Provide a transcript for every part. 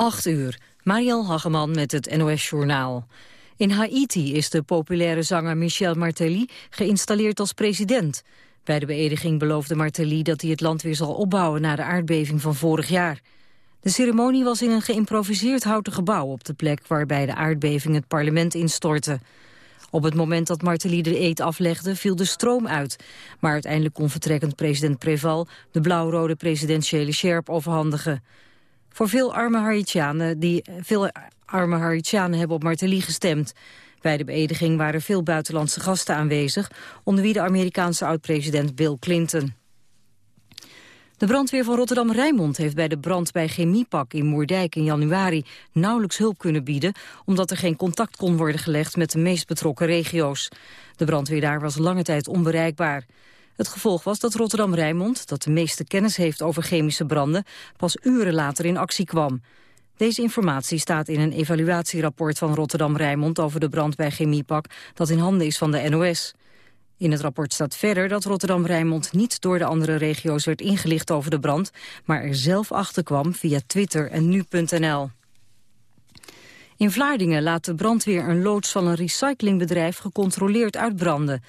8 uur. Mariel Hageman met het NOS Journaal. In Haiti is de populaire zanger Michel Martelly geïnstalleerd als president. Bij de beëdiging beloofde Martelly dat hij het land weer zal opbouwen na de aardbeving van vorig jaar. De ceremonie was in een geïmproviseerd houten gebouw op de plek waarbij de aardbeving het parlement instortte. Op het moment dat Martelly de eet aflegde viel de stroom uit. Maar uiteindelijk kon vertrekkend president Preval de blauw-rode presidentiële sjerp overhandigen. Voor veel arme Haitianen, die, veel arme Haitianen hebben op Martelly gestemd. Bij de beëdiging waren veel buitenlandse gasten aanwezig, onder wie de Amerikaanse oud-president Bill Clinton. De brandweer van Rotterdam-Rijnmond heeft bij de brand bij Chemiepak in Moerdijk in januari nauwelijks hulp kunnen bieden, omdat er geen contact kon worden gelegd met de meest betrokken regio's. De brandweer daar was lange tijd onbereikbaar. Het gevolg was dat Rotterdam-Rijnmond, dat de meeste kennis heeft over chemische branden, pas uren later in actie kwam. Deze informatie staat in een evaluatierapport van Rotterdam-Rijnmond over de brand bij Chemiepak, dat in handen is van de NOS. In het rapport staat verder dat Rotterdam-Rijnmond niet door de andere regio's werd ingelicht over de brand, maar er zelf achter kwam via Twitter en nu.nl. In Vlaardingen laat de brandweer een loods van een recyclingbedrijf gecontroleerd uitbranden.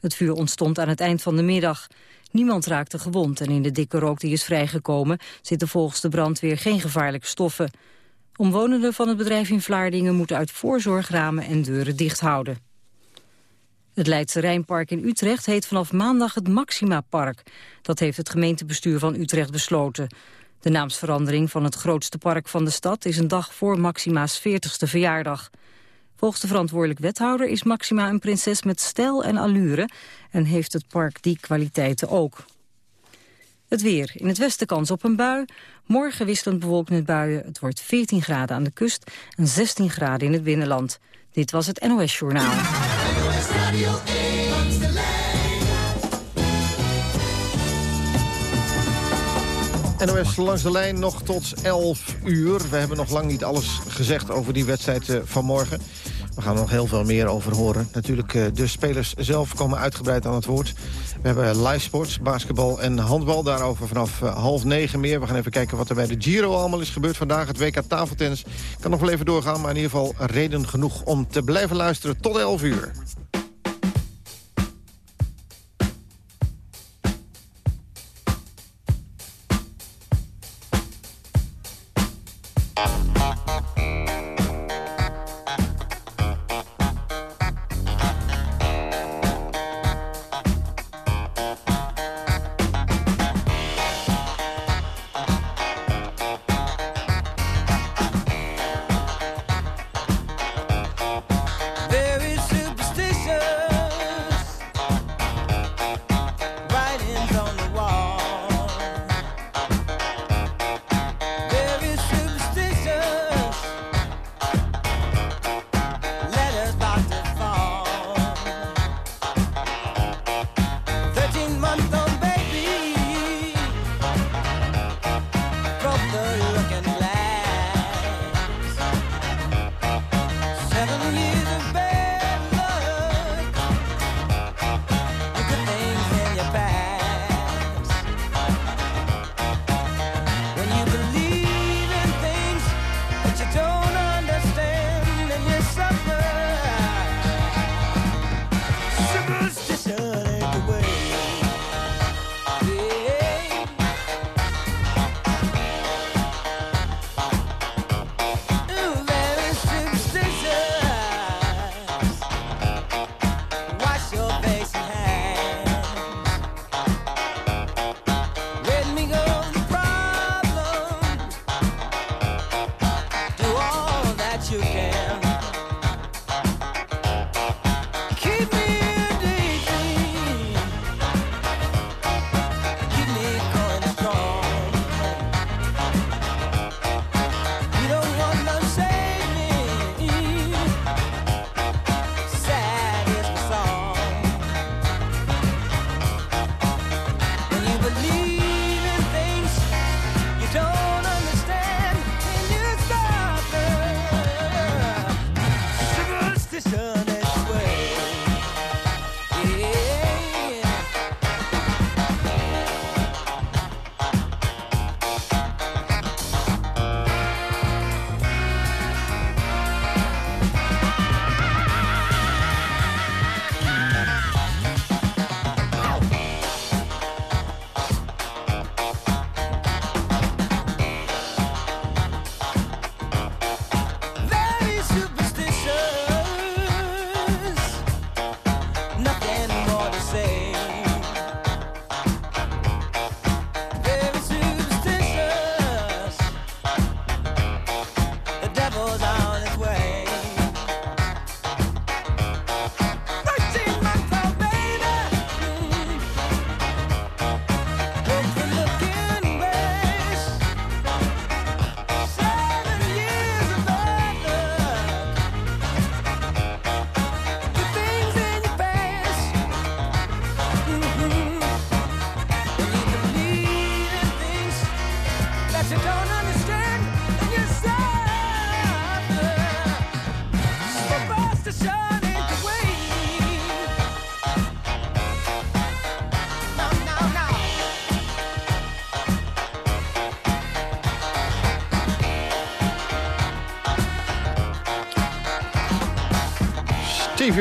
Het vuur ontstond aan het eind van de middag. Niemand raakte gewond en in de dikke rook die is vrijgekomen... zitten volgens de brandweer geen gevaarlijke stoffen. Omwonenden van het bedrijf in Vlaardingen moeten uit voorzorg ramen en deuren dicht houden. Het Leidse Rijnpark in Utrecht heet vanaf maandag het Maxima Park. Dat heeft het gemeentebestuur van Utrecht besloten. De naamsverandering van het grootste park van de stad is een dag voor Maxima's 40ste verjaardag. Volgens de verantwoordelijk wethouder is Maxima een prinses met stijl en allure... en heeft het park die kwaliteiten ook. Het weer. In het westen kans op een bui. Morgen wisselend bewolkt met buien. Het wordt 14 graden aan de kust en 16 graden in het binnenland. Dit was het NOS Journaal. NOS langs de lijn nog tot 11 uur. We hebben nog lang niet alles gezegd over die wedstrijd uh, van morgen. We gaan er nog heel veel meer over horen. Natuurlijk, uh, de spelers zelf komen uitgebreid aan het woord. We hebben live sports, basketbal en handbal. Daarover vanaf uh, half negen meer. We gaan even kijken wat er bij de Giro allemaal is gebeurd vandaag. Het WK tafeltennis kan nog wel even doorgaan. Maar in ieder geval reden genoeg om te blijven luisteren tot 11 uur.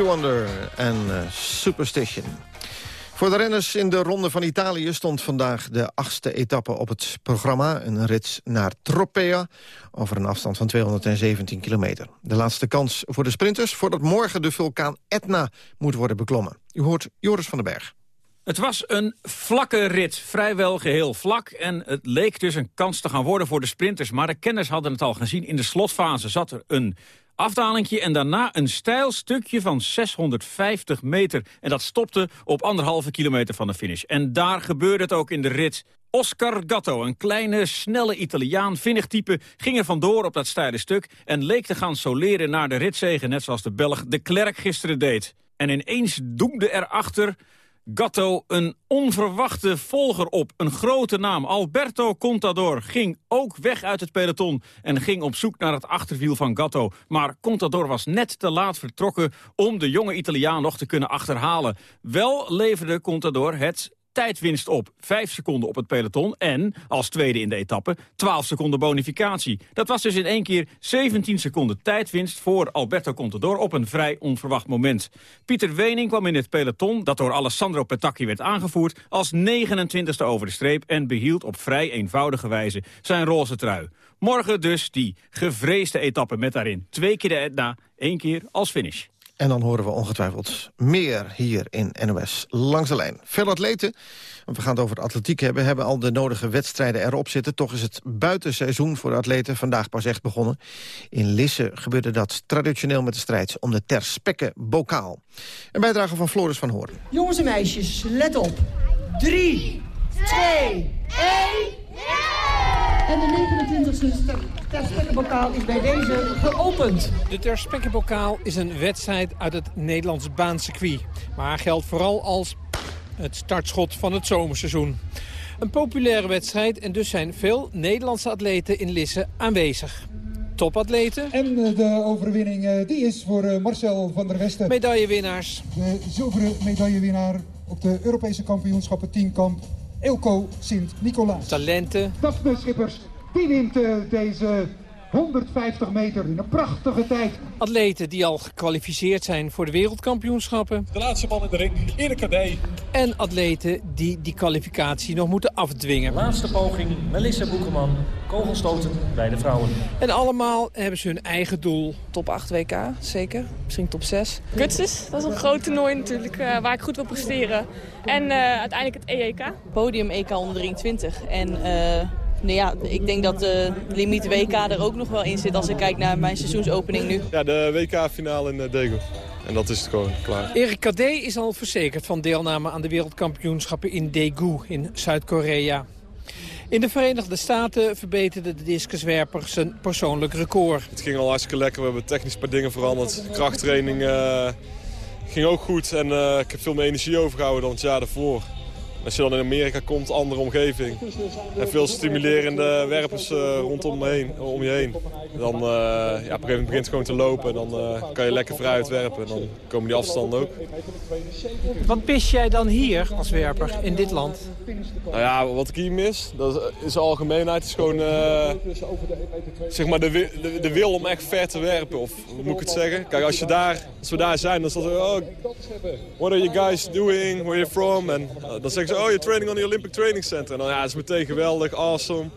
Wonder en uh, Superstition. Voor de renners in de Ronde van Italië stond vandaag de achtste etappe op het programma. Een rit naar Tropea over een afstand van 217 kilometer. De laatste kans voor de sprinters voordat morgen de vulkaan Etna moet worden beklommen. U hoort Joris van den Berg. Het was een vlakke rit, vrijwel geheel vlak. En het leek dus een kans te gaan worden voor de sprinters. Maar de kenners hadden het al gezien. In de slotfase zat er een afdalingje en daarna een steil stukje van 650 meter. En dat stopte op anderhalve kilometer van de finish. En daar gebeurde het ook in de rit. Oscar Gatto, een kleine, snelle Italiaan, vinnig type... ging er vandoor op dat steile stuk en leek te gaan soleren naar de ritzegen... net zoals de Belg de Klerk gisteren deed. En ineens doemde erachter Gatto een onverwachte volger op. Een grote naam. Alberto Contador ging ook weg uit het peloton... en ging op zoek naar het achterwiel van Gatto. Maar Contador was net te laat vertrokken... om de jonge Italiaan nog te kunnen achterhalen. Wel leverde Contador het tijdwinst op. 5 seconden op het peloton en, als tweede in de etappe, 12 seconden bonificatie. Dat was dus in één keer 17 seconden tijdwinst voor Alberto Contador op een vrij onverwacht moment. Pieter Wening kwam in het peloton, dat door Alessandro Petacchi werd aangevoerd, als 29ste over de streep en behield op vrij eenvoudige wijze zijn roze trui. Morgen dus die gevreesde etappe met daarin twee keer de Etna, één keer als finish. En dan horen we ongetwijfeld meer hier in NOS Langs de Lijn. Veel atleten, want we gaan het over de atletiek hebben... hebben al de nodige wedstrijden erop zitten. Toch is het buitenseizoen voor de atleten vandaag pas echt begonnen. In Lisse gebeurde dat traditioneel met de strijd om de ter spekke bokaal. Een bijdrage van Floris van Hoorn. Jongens en meisjes, let op. 3, 2, 1... En de 29e Terspekkenbokaal is bij deze geopend. De Terspekkenbokaal is een wedstrijd uit het Nederlands baancircuit. Maar geldt vooral als het startschot van het zomerseizoen. Een populaire wedstrijd en dus zijn veel Nederlandse atleten in Lisse aanwezig. Topatleten. En eh, de overwinning eh, die is voor eh, Marcel van der Westen. Medaillewinnaars. De zilveren medaillewinnaar op de Europese kampioenschappen teamkamp Elko Sint-Nicolaas. Talenten. Daphne Schippers, die wint uh, deze 150 meter in een prachtige tijd. Atleten die al gekwalificeerd zijn voor de wereldkampioenschappen. De laatste man in de ring, Erik Kadej. En atleten die die kwalificatie nog moeten afdwingen. Laatste poging, Melissa Boekerman, kogelstoten bij de vrouwen. En allemaal hebben ze hun eigen doel. Top 8 WK, zeker. Misschien top 6. Gutses, dat is een groot toernooi natuurlijk, uh, waar ik goed wil presteren. En uh, uiteindelijk het EEK. Podium EK onder 23. En... Uh... Nou ja, ik denk dat de limiet WK er ook nog wel in zit als ik kijk naar mijn seizoensopening nu. Ja, de WK-finale in Daegu. En dat is het gewoon klaar. Erik Kadé is al verzekerd van deelname aan de wereldkampioenschappen in Daegu in Zuid-Korea. In de Verenigde Staten verbeterde de discuswerper zijn persoonlijk record. Het ging al hartstikke lekker. We hebben technisch een paar dingen veranderd. Krachttraining uh, ging ook goed. En uh, ik heb veel meer energie overgehouden dan het jaar daarvoor. Als je dan in Amerika komt, andere omgeving. En veel stimulerende werpers uh, rondom heen, om je heen. Dan uh, ja, op een gegeven moment begint het gewoon te lopen. En dan uh, kan je lekker vooruit werpen. En dan komen die afstanden ook. Wat mis jij dan hier als werper in dit land? Nou ja, wat ik hier mis, dat is de algemeenheid. is gewoon zeg maar de, de, de, wil om echt ver te werpen. Of hoe moet ik het zeggen? Kijk, als, je daar, als we daar zijn, dan is dat oh, what are you guys doing? Where are you from? En dan zeggen oh, you're training on the Olympic Training Center. En dan ja, dat is meteen geweldig, awesome.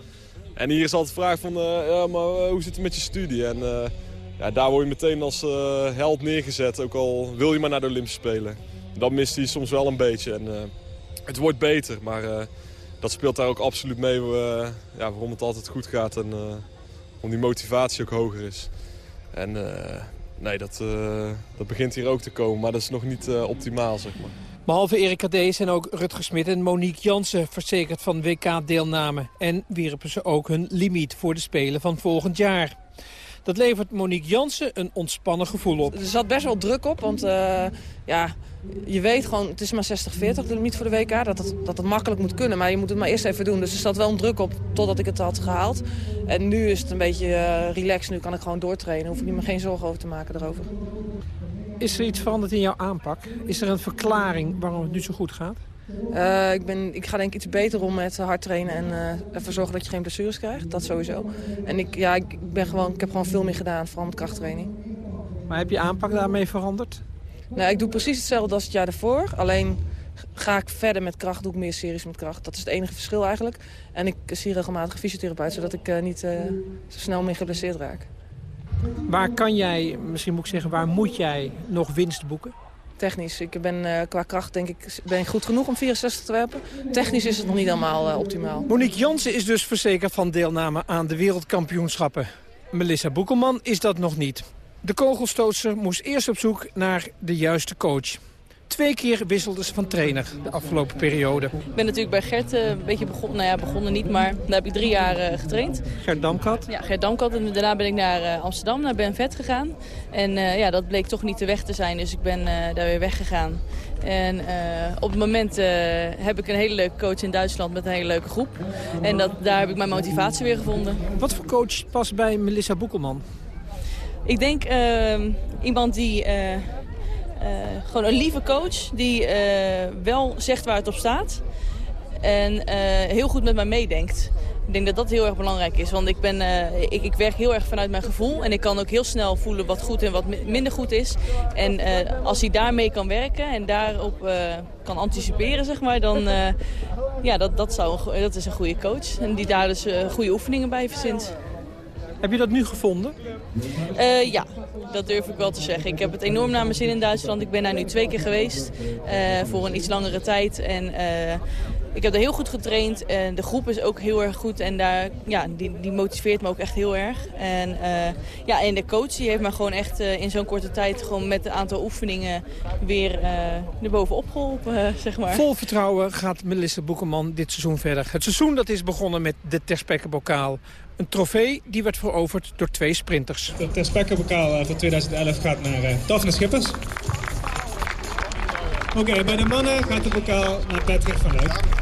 En hier is altijd de vraag van, uh, ja, maar uh, hoe zit het met je studie? En uh, ja, daar word je meteen als held neergezet, ook al wil je maar naar de Olympische Spelen. Dat mist hij soms wel een beetje. En, het wordt beter, maar dat speelt daar ook absoluut mee ja, waarom het altijd goed gaat en om die motivatie ook hoger is. En nee, dat, dat begint hier ook te komen, maar dat is nog niet optimaal, zeg maar. Behalve Erik Kadé zijn ook Rutger Smit en Monique Jansen verzekerd van WK-deelname. En wierpen ze ook hun limiet voor de Spelen van volgend jaar. Dat levert Monique Jansen een ontspannen gevoel op. Er zat best wel druk op, want uh, ja, je weet gewoon, het is maar 60-40 de limiet voor de WK. Dat het, dat het makkelijk moet kunnen, maar je moet het maar eerst even doen. Dus er zat wel een druk op totdat ik het had gehaald. En nu is het een beetje uh, relaxed, nu kan ik gewoon doortrainen. Hoef ik me geen zorgen over te maken erover. Is er iets veranderd in jouw aanpak? Is er een verklaring waarom het nu zo goed gaat? Uh, ik, ben, ik ga denk ik iets beter om met hard trainen en uh, ervoor zorgen dat je geen blessures krijgt. Dat sowieso. En ik, ja, ik, ben gewoon, ik heb gewoon veel meer gedaan, vooral met krachttraining. Maar heb je aanpak daarmee veranderd? Nou, ik doe precies hetzelfde als het jaar daarvoor. Alleen ga ik verder met kracht, doe ik meer series met kracht. Dat is het enige verschil eigenlijk. En ik zie regelmatig fysiotherapeut, zodat ik uh, niet zo snel meer geblesseerd raak. Waar kan jij, misschien moet ik zeggen, waar moet jij nog winst boeken? Technisch. Ik ben uh, qua kracht denk ik ben goed genoeg om 64 te werpen. Technisch is het nog niet helemaal optimaal. Monique Jansen is dus verzekerd van deelname aan de wereldkampioenschappen. Melissa Boekelman is dat nog niet. De kogelstootster moest eerst op zoek naar de juiste coach. Twee keer wisselde ze van trainer de afgelopen periode. Ik ben natuurlijk bij Gert uh, een beetje begonnen. Nou ja, begonnen niet, maar daar heb ik drie jaar uh, getraind. Gert Damkat? Ja, Gert Damkat. En daarna ben ik naar uh, Amsterdam, naar Ben Vet gegaan. En ja, dat bleek toch niet de weg te zijn, dus ik ben daar weer weggegaan. En op het moment heb ik een hele leuke coach in Duitsland met een hele leuke groep. En dat, daar heb ik mijn motivatie weer gevonden. Wat voor coach past bij Melissa Boekelman? Ik denk ehm, iemand die... Uh, gewoon een lieve coach die uh, wel zegt waar het op staat. En uh, heel goed met mij meedenkt. Ik denk dat dat heel erg belangrijk is. Want ik, ben, ik, ik, werk heel erg vanuit mijn gevoel. En ik kan ook heel snel voelen wat goed en wat minder goed is. En als hij daarmee kan werken en daarop kan anticiperen, zeg maar, dan ja, dat, dat, zou, dat is een goede coach. En die daar dus goede oefeningen bij verzint. Heb je dat nu gevonden? Uh, ja, dat durf ik wel te zeggen. Ik heb het enorm naar mijn zin in Duitsland. Ik ben daar nu twee keer geweest uh, voor een iets langere tijd. En uh, ik heb er heel goed getraind. En de groep is ook heel erg goed. En daar, ja, die, die motiveert me ook echt heel erg. En, ja, en de coach die heeft me gewoon echt in zo'n korte tijd... gewoon met een aantal oefeningen weer er bovenop geholpen, zeg maar. Vol vertrouwen gaat Melissa Boekeman dit seizoen verder. Het seizoen dat is begonnen met de Terspekkenbokaal. Een trofee die werd veroverd door twee sprinters. De Terspekkenbokaal van 2011 gaat naar uh, Daphne Schippers. Oké, okay, bij de mannen gaat de bokaal naar Patrick van Luik.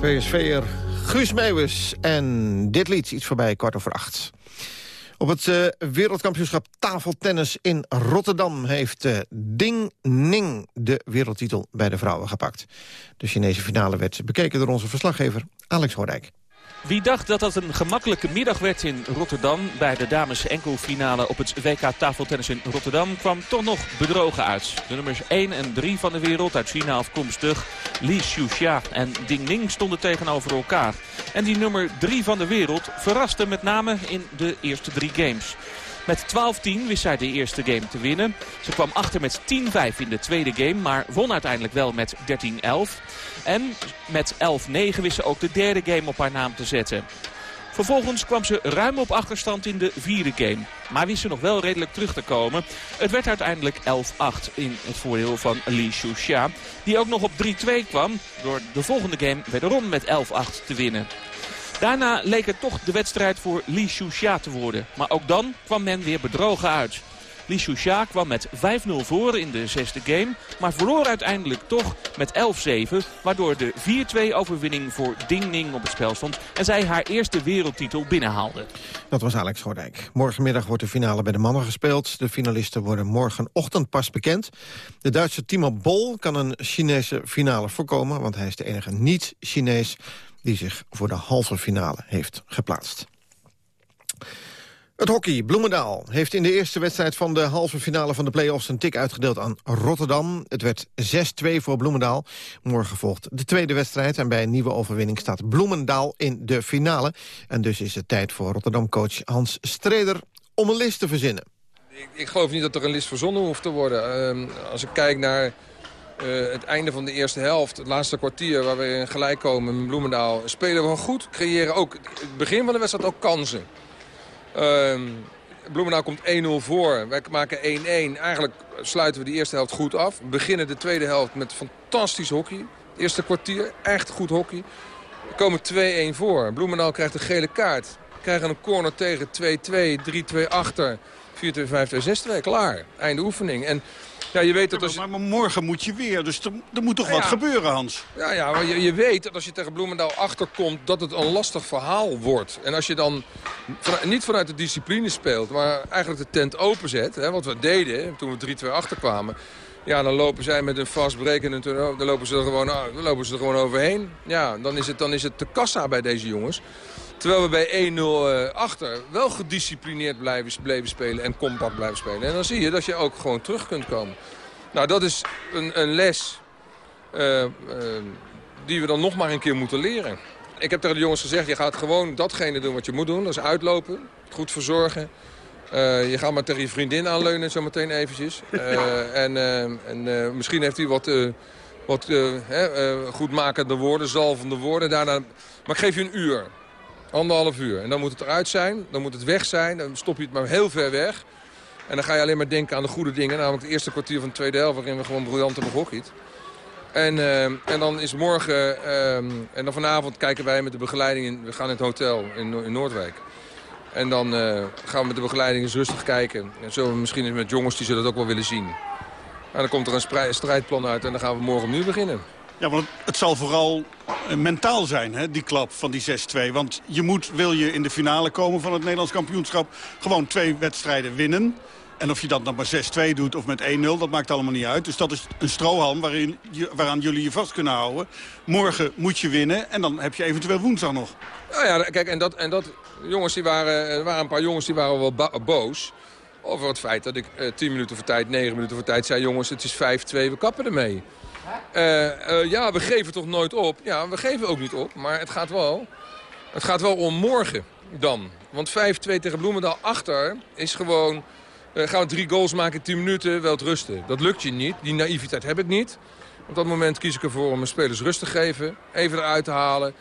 PSV'er Guus Meeuwis. En dit lied, iets voorbij, kwart over acht. Op het uh, wereldkampioenschap tafeltennis in Rotterdam... heeft uh, Ding Ning de wereldtitel bij de vrouwen gepakt. De Chinese finale werd bekeken door onze verslaggever Alex Hoordijk. Wie dacht dat dat een gemakkelijke middag werd in Rotterdam... bij de dames enkelfinale op het WK tafeltennis in Rotterdam... kwam toch nog bedrogen uit. De nummers 1 en 3 van de wereld uit China afkomstig... Li Xuxia en Ding Ning stonden tegenover elkaar. En die nummer 3 van de wereld verraste met name in de eerste drie games. Met 12-10 wist zij de eerste game te winnen. Ze kwam achter met 10-5 in de tweede game, maar won uiteindelijk wel met 13-11. En met 11-9 wist ze ook de derde game op haar naam te zetten. Vervolgens kwam ze ruim op achterstand in de vierde game. Maar wist ze nog wel redelijk terug te komen. Het werd uiteindelijk 11-8 in het voordeel van Li Xuxia. Die ook nog op 3-2 kwam door de volgende game wederom met 11-8 te winnen. Daarna leek het toch de wedstrijd voor Li Xuxia te worden. Maar ook dan kwam men weer bedrogen uit. Li Xuxia kwam met 5-0 voor in de zesde game. Maar verloor uiteindelijk toch met 11-7. Waardoor de 4-2 overwinning voor Ding Ning op het spel stond. En zij haar eerste wereldtitel binnenhaalde. Dat was Alex Gordijk. Morgenmiddag wordt de finale bij de mannen gespeeld. De finalisten worden morgenochtend pas bekend. De Duitse Timo Bol kan een Chinese finale voorkomen. Want hij is de enige niet-Chinees die zich voor de halve finale heeft geplaatst. Het hockey, Bloemendaal, heeft in de eerste wedstrijd van de halve finale van de play-offs een tik uitgedeeld aan Rotterdam. Het werd 6-2 voor Bloemendaal. Morgen volgt de tweede wedstrijd en bij een nieuwe overwinning staat Bloemendaal in de finale. En dus is het tijd voor Rotterdam-coach Hans Streder om een list te verzinnen. Ik, ik geloof niet dat er een list verzonnen hoeft te worden. Uh, als ik kijk naar uh, het einde van de eerste helft, het laatste kwartier waar we gelijk komen met Bloemendaal, spelen we goed. Creëren ook het begin van de wedstrijd ook kansen. Uh, Bloemendaal komt 1-0 voor. Wij maken 1-1. Eigenlijk sluiten we de eerste helft goed af. Beginnen de tweede helft met fantastisch hockey. Het eerste kwartier, echt goed hockey. We komen 2-1 voor. Bloemendaal krijgt een gele kaart. Krijgen een corner tegen 2-2, 3-2 achter. 4-2, 5-2, 6-2. Klaar. Einde oefening. En ja, je weet dat als... maar, morgen moet je weer, dus er, er moet toch wat gebeuren, Hans? Ja, ja maar je, je, weet dat als je tegen Bloemendaal achterkomt... dat het een lastig verhaal wordt. En als je dan niet vanuit de discipline speelt... maar eigenlijk de tent openzet, hè, wat we deden toen we 3-2 achterkwamen... Ja, dan lopen zij met een vastbrekende dan lopen ze er gewoon, dan lopen ze er gewoon overheen. Ja, dan is het, dan is het de kassa bij deze jongens. Terwijl we bij 1-0 achter wel gedisciplineerd blijven, spelen en compact blijven spelen. En dan zie je dat je ook gewoon terug kunt komen. Nou, dat is een, een les uh, uh, die we dan nog maar een keer moeten leren. Ik heb tegen de jongens gezegd, je gaat gewoon datgene doen wat je moet doen. Dat is uitlopen, goed verzorgen. Uh, je gaat maar tegen je vriendin aanleunen zometeen eventjes. en en misschien heeft hij wat, wat goedmakende woorden, zalvende woorden. Daarna... Maar ik geef je een uur. Anderhalf uur. En dan moet het eruit zijn, dan moet het weg zijn. Dan stop je het maar heel ver weg. En dan ga je alleen maar denken aan de goede dingen. Namelijk het eerste kwartier van de tweede helft waarin we gewoon briljant hebben gehockeyd. En, uh, en dan is morgen, uh, en dan vanavond kijken wij met de begeleiding, in, we gaan in het hotel in, Noordwijk. En dan uh, gaan we met de begeleiding eens rustig kijken. En zo misschien eens met jongens die zullen het ook wel willen zien. En dan komt er een strijdplan uit en dan gaan we morgen opnieuw beginnen. Ja, want het zal vooral mentaal zijn, hè, die klap van die 6-2. Want je moet, wil je in de finale komen van het Nederlands kampioenschap... gewoon twee wedstrijden winnen. En of je dat dan maar 6-2 doet of met 1-0, dat maakt allemaal niet uit. Dus dat is een strohalm waarin waaraan jullie je vast kunnen houden. Morgen moet je winnen en dan heb je eventueel woensdag nog. Nou ja, kijk, en dat, en dat jongens die waren, er waren een paar jongens die waren wel boos... over het feit dat ik uh, 10 minuten voor tijd, 9 minuten voor tijd zei... jongens, het is 5-2, we kappen ermee. Uh, uh, ja, we geven toch nooit op? Ja, we geven ook niet op, maar het gaat wel, het gaat wel om morgen dan. Want 5-2 tegen Bloemendaal achter is gewoon... Uh, gaan we drie goals maken in 10 minuten, wel het rusten. Dat lukt je niet. Die naïviteit heb ik niet. Op dat moment kies ik ervoor om mijn spelers rust te geven. Even eruit te halen.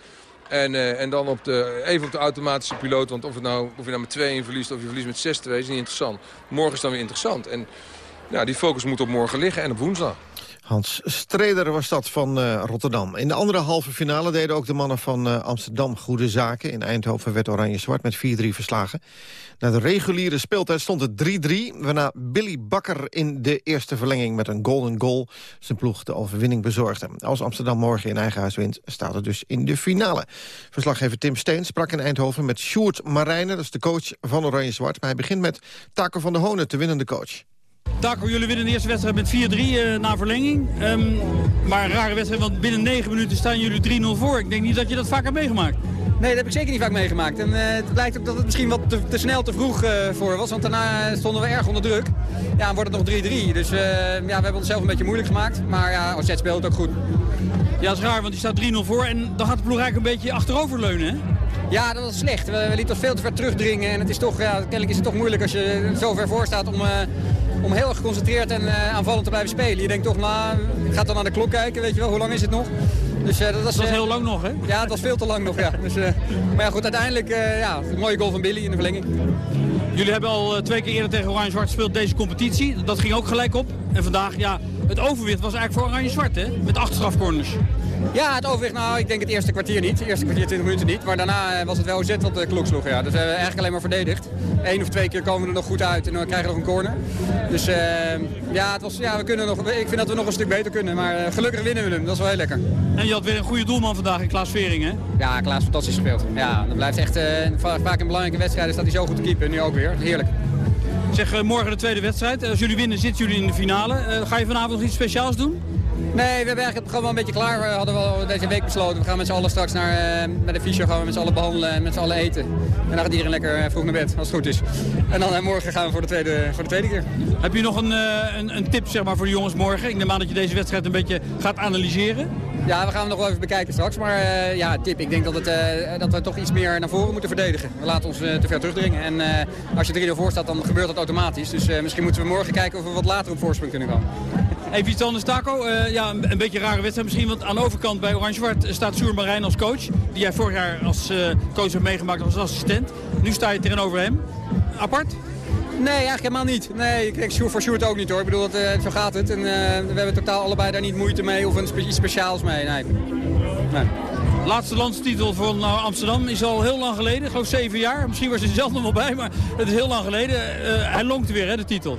En, en dan op de, even op de automatische piloot. Want of, het nou, of je nou met 2-1 verliest of je verliest met 6-2 is niet interessant. Morgen is dan weer interessant. En ja, die focus moet op morgen liggen en op woensdag. Hans Streder was dat van uh, Rotterdam. In de andere halve finale deden ook de mannen van uh, Amsterdam goede zaken. In Eindhoven werd Oranje-Zwart met 4-3 verslagen. Na de reguliere speeltijd stond het 3-3... waarna Billy Bakker in de eerste verlenging met een golden goal... zijn ploeg de overwinning bezorgde. Als Amsterdam morgen in eigen huis wint, staat het dus in de finale. Verslaggever Tim Steen sprak in Eindhoven met Sjoerd Marijnen... dat is de coach van Oranje-Zwart. Maar hij begint met Taco van de Honen, de winnende coach. Taco, jullie winnen de eerste wedstrijd met 4-3 uh, na verlenging. Um, maar een rare wedstrijd, want binnen 9 minuten staan jullie 3-0 voor. Ik denk niet dat je dat vaak hebt meegemaakt. Nee, dat heb ik zeker niet vaak meegemaakt. En uh, het blijkt ook dat het misschien wat te, te snel te vroeg uh, voor was. Want daarna stonden we erg onder druk. Ja, dan wordt het nog 3-3. Dus ja, we hebben onszelf een beetje moeilijk gemaakt. Maar ja, OZ speelt ook goed. Ja, dat is raar, want die staat 3-0 voor. En dan gaat de ploeg eigenlijk een beetje achteroverleunen, hè? Ja, dat was slecht. We, we lieten ons veel te ver terugdringen. En het is toch, ja, kennelijk is het toch moeilijk als je zo ver voor staat om, om heel erg geconcentreerd en uh, aanvallend te blijven spelen. Je denkt toch, nou, ik ga dan naar de klok kijken, weet je wel, hoe lang is het nog? Dus, uh, dat, was, dat was heel lang nog, hè? Ja, het was veel te lang nog, ja. Dus, maar ja, goed, uiteindelijk, ja, een mooie goal van Billy in de verlenging. Jullie hebben al twee keer eerder tegen Oranje Zwart gespeeld deze competitie. Dat ging ook gelijk op. En vandaag, ja, het overwicht was eigenlijk voor Oranje Zwart, hè? Met acht strafcorners. Ja, het overwicht, nou, ik denk het eerste kwartier niet. Het eerste kwartier, 20 minuten niet. Maar daarna was het wel OZ wat de klok sloeg. Ja. Dus we hebben eigenlijk alleen maar verdedigd. Eén of twee keer komen we er nog goed uit en dan krijgen we nog een corner. Dus uh, ja, het was, ja we kunnen nog, ik vind dat we nog een stuk beter kunnen. Maar uh, gelukkig winnen we hem, dat is wel heel lekker. En je had weer een goede doelman vandaag in Klaas Vering, hè? Ja, Klaas fantastisch gespeeld. Ja, dat blijft echt, uh, vaak in belangrijke wedstrijden staat hij zo goed te keeper. Nu ook weer, heerlijk. Zeg, morgen de tweede wedstrijd. Als jullie winnen, zitten jullie in de finale. ga je vanavond nog iets speciaals doen? Nee, we hebben eigenlijk gewoon wel een beetje klaar. We hadden wel deze week besloten. We gaan met z'n allen straks naar, uh, met de fysio gaan we met z'n allen behandelen en met z'n allen eten. En dan gaat iedereen lekker vroeg naar bed, als het goed is. En dan uh, morgen gaan we voor de, tweede, voor de tweede keer. Heb je nog een, een, een, tip zeg maar, voor de jongens morgen? Ik neem aan dat je deze wedstrijd een beetje gaat analyseren. Ja, we gaan hem nog wel even bekijken straks. Maar ja, tip. Ik denk dat, het, dat we toch iets meer naar voren moeten verdedigen. We laten ons te ver terugdringen. En als je 3-0 voor staat, dan gebeurt dat automatisch. Dus misschien moeten we morgen kijken of we wat later op voorsprong kunnen komen. Even iets anders, Taco. Uh, ja, een, een, beetje een rare wedstrijd misschien. Want aan de overkant bij Oranje-Zwart staat Sjoerd Marijn als coach. Die jij vorig jaar als uh, coach hebt meegemaakt als assistent. Nu sta je tegenover hem. Apart? Nee, eigenlijk helemaal niet. Nee, ik Sjoerd voor Sjoerd ook niet hoor. Ik bedoel, dat, uh, zo gaat het. En we hebben totaal allebei daar niet moeite mee of een spe iets speciaals mee. Nee. nee. Laatste landstitel van Amsterdam is al heel lang geleden. Ik geloof zeven jaar. Misschien was hij zelf nog wel bij, maar het is heel lang geleden. hij lonkte weer, hè, de titel.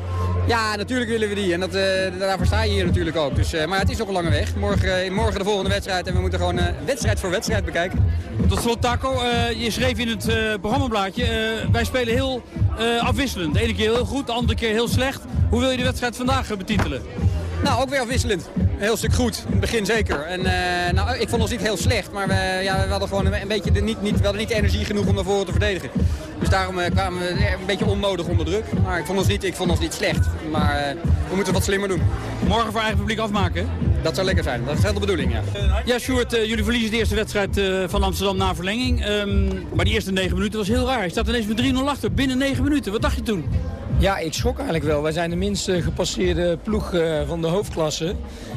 Ja, natuurlijk willen we die. En dat, uh, daarvoor sta je hier natuurlijk ook. Dus, uh, maar het is nog een lange weg. Morgen, uh, morgen de volgende wedstrijd. En we moeten gewoon wedstrijd voor wedstrijd bekijken. Tot slot, Taco. je schreef in het programmablaadje. wij spelen heel afwisselend. De ene keer heel goed, de andere keer heel slecht. Hoe wil je de wedstrijd vandaag betitelen? Nou, ook weer afwisselend. Een heel stuk goed, in het begin zeker. En, uh, nou, ik vond ons niet heel slecht, maar we, ja, we hadden gewoon een, beetje de, niet, niet, we hadden niet energie genoeg om naar voren te verdedigen. Dus daarom uh, kwamen we een beetje onnodig onder druk. Maar ik vond ons niet, ik vond ons niet slecht. Maar uh, we moeten wat slimmer doen. Morgen voor eigen publiek afmaken? Dat zou lekker zijn. Dat is wel de bedoeling, ja. Ja, Sjoerd, jullie verliezen de eerste wedstrijd van Amsterdam na verlenging. Um, maar die eerste negen minuten was heel raar. Je staat ineens met 3-0 achter binnen negen minuten. Wat dacht je toen? Ja, ik schrok eigenlijk wel. Wij zijn de minst gepasseerde ploeg van de hoofdklasse.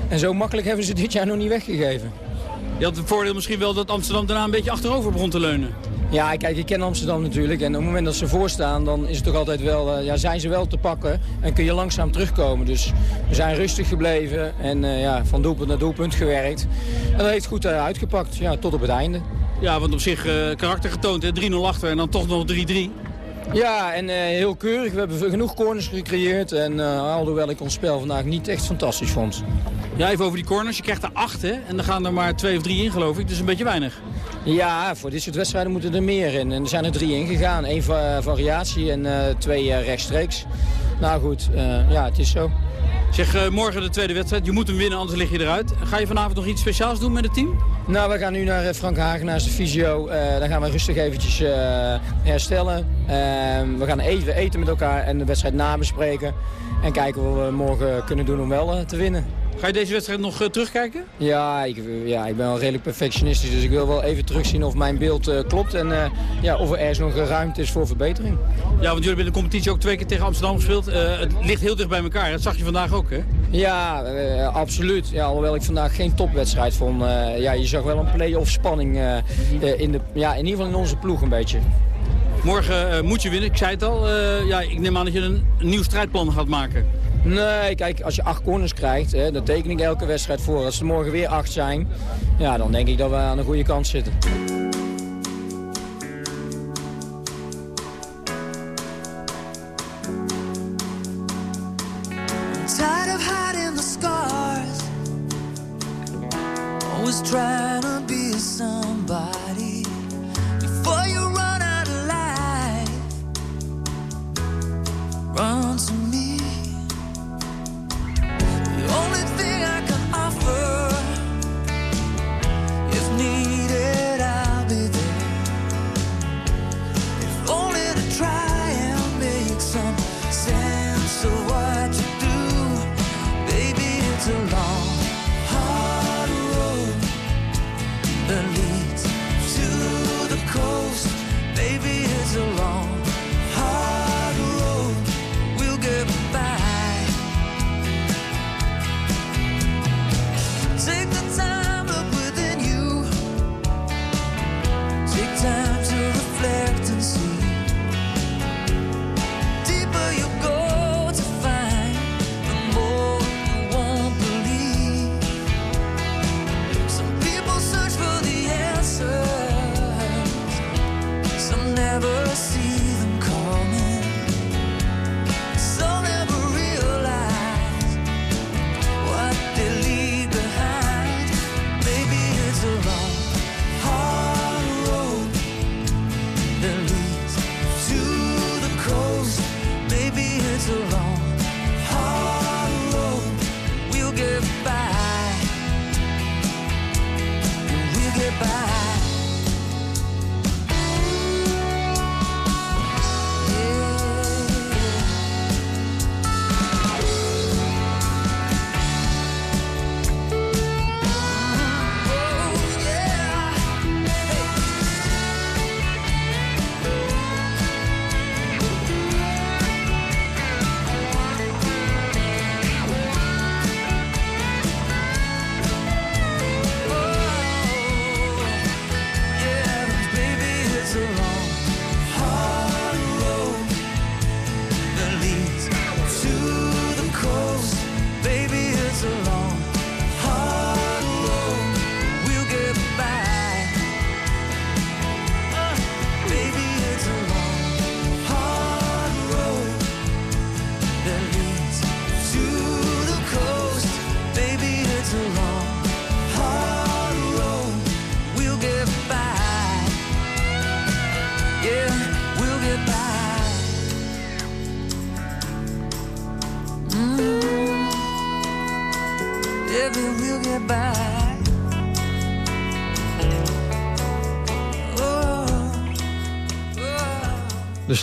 En zo makkelijk hebben ze dit jaar nog niet weggegeven. Je had het voordeel misschien wel dat Amsterdam daarna een beetje achterover begon te leunen. Ja, kijk, ik ken Amsterdam natuurlijk. En op het moment dat ze voorstaan, dan is het toch altijd wel, uh, ja, zijn ze wel te pakken. En kun je langzaam terugkomen. Dus we zijn rustig gebleven en uh, ja, van doelpunt naar doelpunt gewerkt. En dat heeft goed uh, uitgepakt, ja, tot op het einde. Ja, want op zich karakter getoond, 3-0 achter en dan toch nog 3-3. Ja, en uh, heel keurig. We hebben genoeg corners gecreëerd. En uh, alhoewel ik ons spel vandaag niet echt fantastisch vond. Ja, even over die corners. Je krijgt er acht, hè? En dan gaan er maar twee of drie in, geloof ik. Dus een beetje weinig. Ja, voor dit soort wedstrijden moeten er meer in. En er zijn er drie ingegaan. Eén va variatie en uh, twee rechtstreeks. Nou goed, ja, het is zo. Zeg, morgen de tweede wedstrijd. Je moet hem winnen, anders lig je eruit. Ga je vanavond nog iets speciaals doen met het team? Nou, we gaan nu naar Frank Hagenaars, de fysio. Uh, dan gaan we rustig eventjes herstellen. Uh, we gaan even eten met elkaar en de wedstrijd nabespreken. En kijken wat we morgen kunnen doen om wel te winnen. Ga je deze wedstrijd nog terugkijken? Ja ik, ja, ik ben wel redelijk perfectionistisch. Dus ik wil wel even terugzien of mijn beeld klopt. En ja, of er ergens nog ruimte is voor verbetering. Ja, want jullie hebben de competitie ook twee keer tegen Amsterdam gespeeld. het ligt heel dicht bij elkaar. Dat zag je vandaag ook, hè? Ja, absoluut. Ja, alhoewel ik vandaag geen topwedstrijd vond. ja, je zag wel een play-off spanning in, de, ja, in ieder geval in onze ploeg een beetje. Morgen moet je winnen, ik zei het al. Ja, ik neem aan dat je een, een nieuw strijdplan gaat maken. Nee, kijk, als je acht corners krijgt, hè, dan teken ik elke wedstrijd voor. Als er morgen weer acht zijn, ja, dan denk ik dat we aan een goede kant zitten.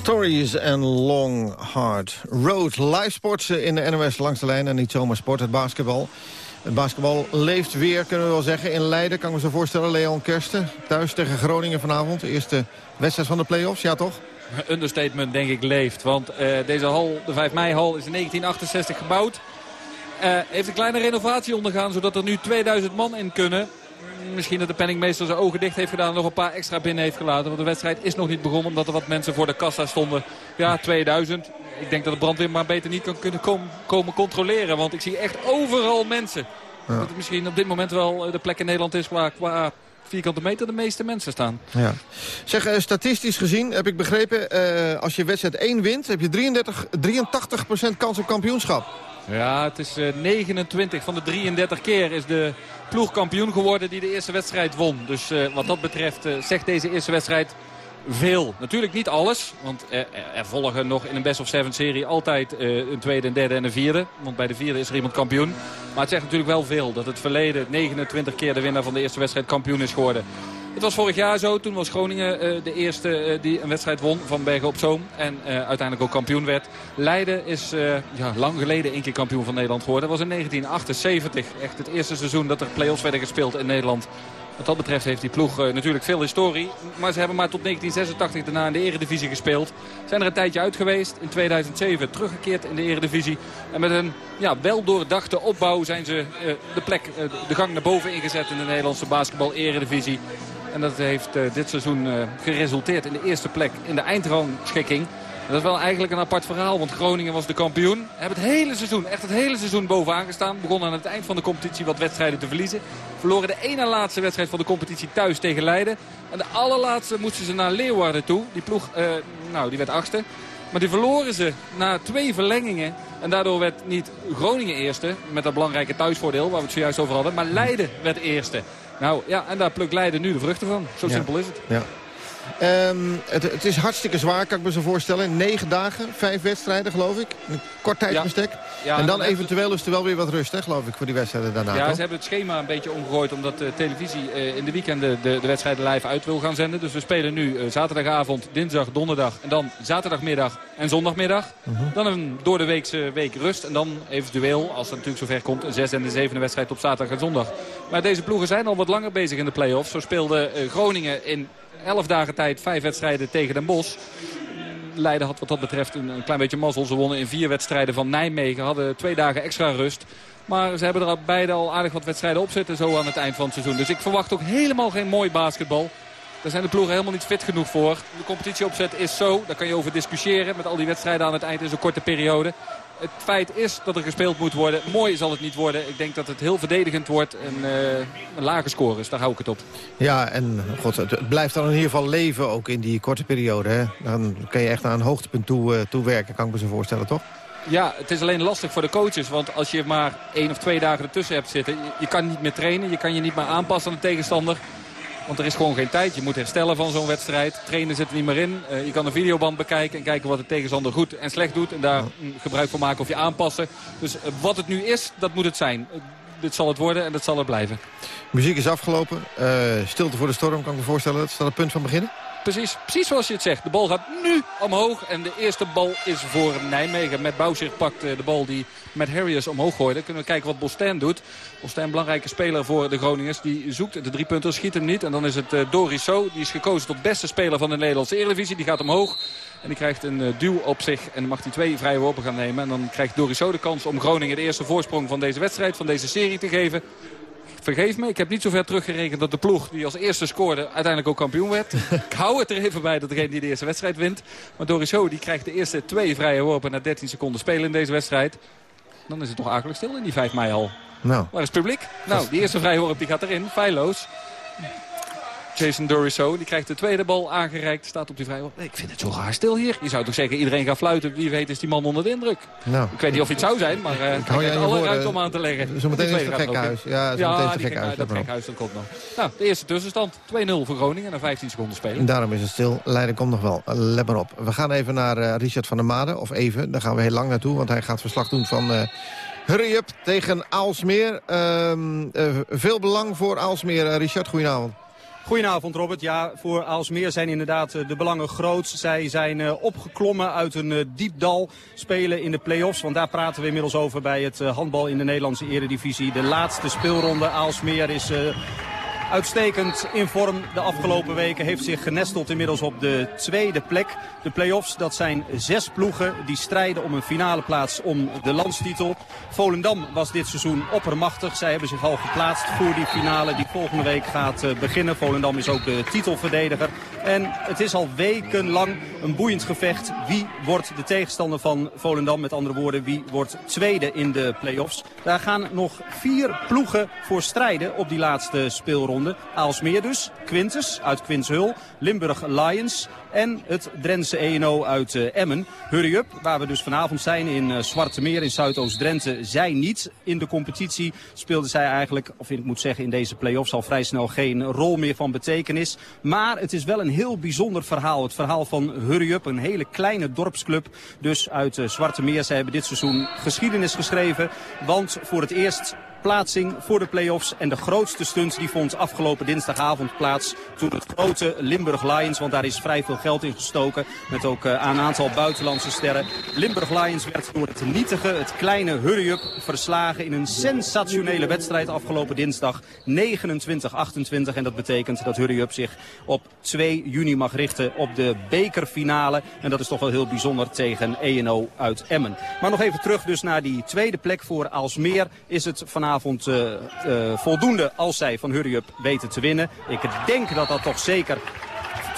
Stories and Long Hard Road. Live sports in de NOS langs de lijn en niet zomaar sport, het basketbal. Het basketbal leeft weer, kunnen we wel zeggen. In Leiden, kan ik me zo voorstellen, Leon Kersten. Thuis tegen Groningen vanavond. De eerste wedstrijd van de play-offs, ja toch? understatement denk ik leeft. Want eh, deze hal, de 5 mei hal, is in 1968 gebouwd. Eh, heeft een kleine renovatie ondergaan, zodat er nu 2000 man in kunnen. Misschien dat de penningmeester zijn ogen dicht heeft gedaan en nog een paar extra binnen heeft gelaten. Want de wedstrijd is nog niet begonnen omdat er wat mensen voor de kassa stonden. Ja, 2000. Ik denk dat de brandweer maar beter niet kan kunnen kom- komen controleren. Want ik zie echt overal mensen. Dat het misschien op dit moment wel eh, de plek in Nederland is waar qua vierkante meter de meeste mensen staan. Ja. Zeg, eh, statistisch gezien heb ik begrepen... eh, als je wedstrijd 1 wint, heb je 33, 83% kans op kampioenschap. Ja, het is eh, 29 van de 33 keer is de ploeg kampioen geworden die de eerste wedstrijd won. Dus eh, wat dat betreft eh, zegt deze eerste wedstrijd veel. Natuurlijk niet alles, want er, volgen nog in een best of seven serie altijd eh, een tweede, een derde en een vierde. Want bij de vierde is er iemand kampioen. Maar het zegt natuurlijk wel veel dat het verleden 29 keer de winnaar van de eerste wedstrijd kampioen is geworden. Het was vorig jaar zo. Toen was Groningen eh, de eerste eh, die een wedstrijd won van Bergen op Zoom. En eh, uiteindelijk ook kampioen werd. Leiden is ja, lang geleden één keer kampioen van Nederland geworden. Dat was in 1978. Echt het eerste seizoen dat er play-offs werden gespeeld in Nederland. Wat dat betreft heeft die ploeg natuurlijk veel historie. Maar ze hebben maar tot 1986 daarna in de eredivisie gespeeld. Zijn er een tijdje uit geweest. In 2007 teruggekeerd in de eredivisie. En met een ja, wel doordachte opbouw zijn ze de plek, de gang naar boven ingezet in de Nederlandse basketbal eredivisie. En dat heeft eh, dit seizoen eh, geresulteerd in de eerste plek in de eindrangschikking. dat is wel eigenlijk een apart verhaal, want Groningen was de kampioen. Hebben het hele seizoen, echt het hele seizoen bovenaan gestaan. Begonnen aan het eind van de competitie wat wedstrijden te verliezen. Verloren de ene laatste wedstrijd van de competitie thuis tegen Leiden. En de allerlaatste moesten ze naar Leeuwarden toe. Die ploeg, eh, nou die werd achtste. Maar die verloren ze na twee verlengingen. En daardoor werd niet Groningen eerste, met dat belangrijke thuisvoordeel waar we het zojuist over hadden. Maar Leiden werd eerste. Nou ja, en daar plukt Leiden nu de vruchten van. Zo Ja. simpel is het. Ja. Ehm, het, het is hartstikke zwaar, kan ik me zo voorstellen. Negen dagen, vijf wedstrijden, geloof ik. Een kort tijdsbestek. Ja, en dan eventueel is er wel weer wat rust, hè, geloof ik, voor die wedstrijden daarna. Ja, toch? ze hebben het schema een beetje omgegooid omdat de televisie eh, in de weekenden de, de wedstrijden live uit wil gaan zenden. Dus we spelen nu eh, zaterdagavond, dinsdag, donderdag en dan zaterdagmiddag en zondagmiddag. Mhm. Dan een door de weekse week rust en dan eventueel, als het natuurlijk zover komt, een zesde en de zevende wedstrijd op zaterdag en zondag. Maar deze ploegen zijn al wat langer bezig in de play-offs. Zo speelde eh, Groningen in elf dagen tijd vijf wedstrijden tegen Den Bosch. Leiden had wat dat betreft een, een klein beetje mazzel. Ze wonnen in vier wedstrijden van Nijmegen. Hadden twee dagen extra rust. Maar ze hebben er beide al aardig wat wedstrijden op zitten zo aan het eind van het seizoen. Dus ik verwacht ook helemaal geen mooi basketbal. Daar zijn de ploegen helemaal niet fit genoeg voor. De competitieopzet is zo. Daar kan je over discussiëren met al die wedstrijden aan het eind in zo'n korte periode. Het feit is dat er gespeeld moet worden. Mooi zal het niet worden. Ik denk dat het heel verdedigend wordt. En eh, een lage score is. Daar hou ik het op. Ja, en god, het, blijft dan in ieder geval leven ook in die korte periode. Hè? Dan kan je echt naar een hoogtepunt toe, eh, toe werken, kan ik me zo voorstellen, toch? Ja, het is alleen lastig voor de coaches. Want als je maar één of twee dagen ertussen hebt zitten... je kan niet meer trainen, je kan je niet meer aanpassen aan de tegenstander. Want er is gewoon geen tijd. Je moet herstellen van zo'n wedstrijd. Trainen zit er niet meer in. Eh, je kan een videoband bekijken en kijken wat de tegenstander goed en slecht doet. En daar gebruik van maken of je aanpassen. Dus eh, wat het nu is, dat moet het zijn. Eh, dit zal het worden en dat zal het blijven. Muziek is afgelopen. Stilte voor de storm, kan ik me voorstellen. Dat is dan het punt van beginnen? Precies, precies zoals je het zegt. De bal gaat nu omhoog en de eerste bal is voor Nijmegen. Met Bouwzicht pakt de bal die met Harriers omhoog gooide. Kunnen we kijken wat Bostain doet. Bostain, belangrijke speler voor de Groningers. Die zoekt de drie punten, schiet hem niet. En dan is het uh, Doris So. Die is gekozen tot beste speler van de Nederlandse Eredivisie. Die gaat omhoog. En die krijgt een uh, duw op zich. En dan mag hij twee vrije worpen gaan nemen. En dan krijgt Doris So de kans om Groningen de eerste voorsprong van deze wedstrijd. Van deze serie te geven. Vergeef me, ik heb niet zo ver teruggerekend dat de ploeg die als eerste scoorde uiteindelijk ook kampioen werd. ik hou het er even bij dat degene die de eerste wedstrijd wint. Maar Doris die krijgt de eerste twee vrije worpen na 13 seconden spelen in deze wedstrijd. Dan is het toch akelig stil in die 5 mei al. Nou. Waar is het publiek? Nou, die eerste vrije worp die gaat erin, feilloos. Jason Doriso, die krijgt de tweede bal aangereikt. Staat op die vrije worp. Ik vind het zo raar stil hier. Je zou toch zeggen, iedereen gaat fluiten. Wie weet is die man onder de indruk. Nou. Ik weet niet of het zou zijn, maar uh, ik hou alle woorden. ruimte om aan te leggen. Zometeen Die is het gekhuis. Ja, Ja, zometeen het die gekhuis. dat gekhuis, dat komt nog. Nou, de eerste tussenstand. 2-0 voor Groningen na 15 seconden spelen. En daarom is het stil. Leiden komt nog wel. Let maar op. We gaan even naar uh, Richard van der Made. Of even, daar gaan we heel lang naartoe. Want hij gaat verslag doen van uh, Hurry Up tegen Aalsmeer. Uh, veel belang voor Aalsmeer. Richard, goedenavond. Goedenavond Robert. Ja, voor Aalsmeer zijn inderdaad de belangen groot. Zij zijn uh, opgeklommen uit een uh, diep dal, spelen in de play-offs. Want daar praten we inmiddels over bij het handbal in de Nederlandse eredivisie. De laatste speelronde. Aalsmeer is uitstekend in vorm de afgelopen weken. Heeft zich genesteld inmiddels op de tweede plek. De play-offs, dat zijn zes ploegen die strijden om een finale plaats om de landstitel. Volendam was dit seizoen oppermachtig. Zij hebben zich al geplaatst voor die finale die volgende week gaat uh, beginnen. Volendam is ook de titelverdediger. En het is al wekenlang een boeiend gevecht. Wie wordt de tegenstander van Volendam? Met andere woorden, wie wordt tweede in de play-offs? Daar gaan nog vier ploegen voor strijden op die laatste speelronde. Aalsmeer dus, Quintus uit Quinshul, Limburg Lions en het Drentse ENO uit uh, Emmen. Hurry Up, waar we dus vanavond zijn in uh, Zwarte Meer in Zuidoost-Drenthe, zij niet. In de competitie speelden zij eigenlijk, of ik moet zeggen in deze play-offs al vrij snel geen rol meer van betekenis. Maar het is wel een heel bijzonder verhaal. Het verhaal van Hurry Up, een hele kleine dorpsclub dus uit uh, Zwarte Meer. Zij hebben dit seizoen geschiedenis geschreven, want voor het eerst plaatsing voor de play-offs. En de grootste stunt die vond afgelopen dinsdagavond plaats. Toen het grote Limburg Lions, want daar is vrij veel geld in gestoken. Met ook uh, een aantal buitenlandse sterren. Limburg Lions werd door het nietige, het kleine hurry-up verslagen in een sensationele wedstrijd afgelopen dinsdag. 29-28 en dat betekent dat hurry-up zich op 2 juni mag richten op de bekerfinale. En dat is toch wel heel bijzonder tegen ENO uit Emmen. Maar nog even terug dus naar die tweede plek voor Alsmeer. Is het vanavond uh, uh, voldoende als zij van hurry-up weten te winnen. Ik denk dat dat toch zeker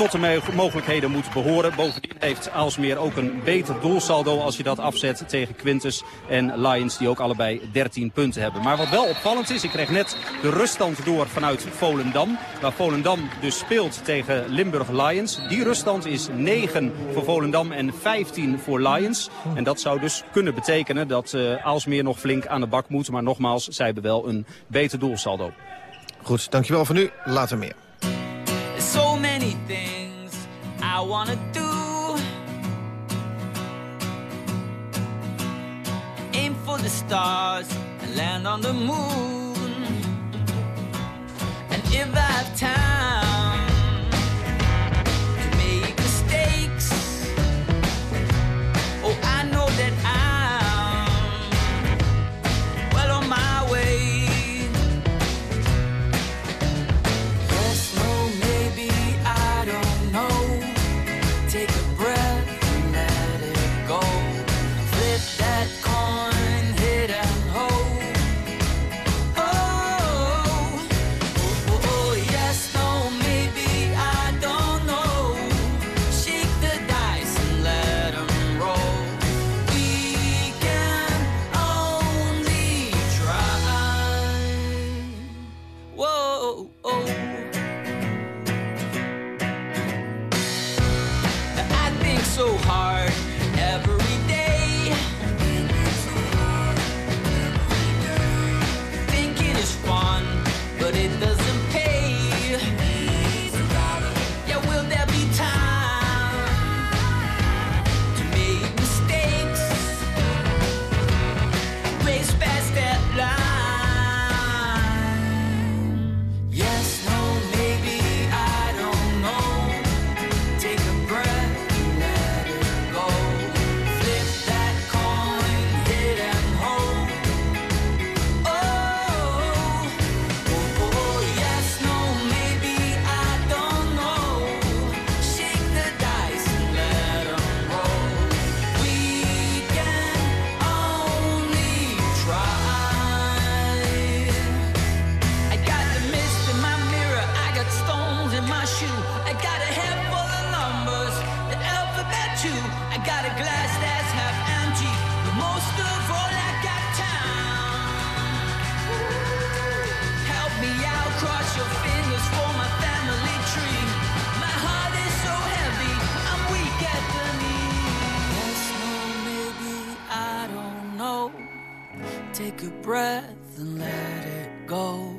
tot de mogelijkheden moet behoren. Bovendien heeft Aalsmeer ook een beter doelsaldo als je dat afzet tegen Quintus en Lions die ook allebei 13 punten hebben. Maar wat wel opvallend is, ik kreeg net de ruststand door vanuit Volendam. Waar Volendam dus speelt tegen Limburg Lions. Die ruststand is 9 voor Volendam en 15 voor Lions. En dat zou dus kunnen betekenen dat eh Aalsmeer nog flink aan de bak moet. Maar nogmaals, zij hebben wel een beter doelsaldo. Goed, dankjewel voor nu. Later meer. I wanna do. Aim for the stars and land on the moon. And if I have time go.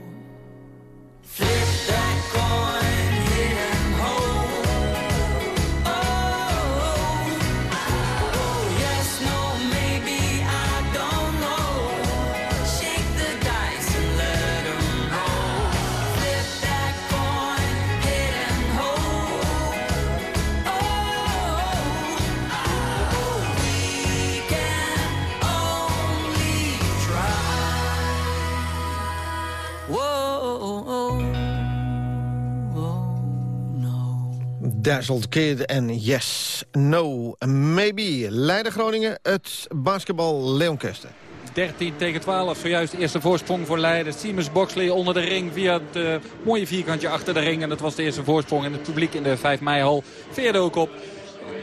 Dazzled Kid en Yes, No, Maybe. Leiden Groningen, het basketbal Leon Kester. 13 tegen 12. Zojuist de eerste voorsprong voor Leiden. Siemens Boxley onder de ring via het eh, mooie vierkantje achter de ring. En dat was de eerste voorsprong. En het publiek in de 5 mei-hal veerde ook op.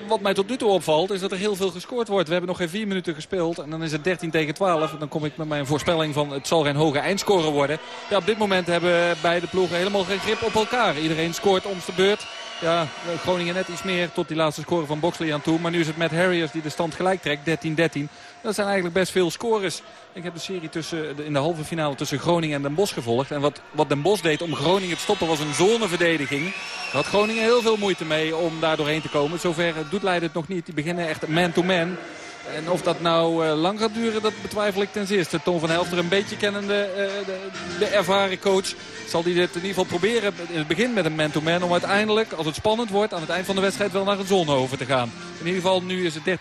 Wat mij tot nu toe opvalt is dat er heel veel gescoord wordt. We hebben nog geen vier minuten gespeeld. En dan is het 13 tegen 12. En dan kom ik met mijn voorspelling van het zal geen hoge eindscore worden. Ja, op dit moment hebben beide ploegen helemaal geen grip op elkaar. Iedereen scoort om de beurt. Ja, Groningen net iets meer tot die laatste score van Boxley aan toe. Maar nu is het met Harriers die de stand gelijk trekt. 13-13. Dat zijn eigenlijk best veel scores. Ik heb de serie tussen, in de halve finale tussen Groningen en Den Bosch gevolgd. En wat, wat Den Bosch deed om Groningen te stoppen was een zoneverdediging. Daar had Groningen heel veel moeite mee om daar doorheen te komen. Zover doet Leiden het nog niet. Die beginnen echt man-to-man. En of dat nou eh, lang gaat duren, dat betwijfel ik ten zeerste. Toon van Helft er een beetje kennende, eh, de, de ervaren coach, zal hij dit in ieder geval proberen in het begin met een man-to-man. Om uiteindelijk, als het spannend wordt, aan het eind van de wedstrijd wel naar een zone over te gaan. In ieder geval nu is het 13-14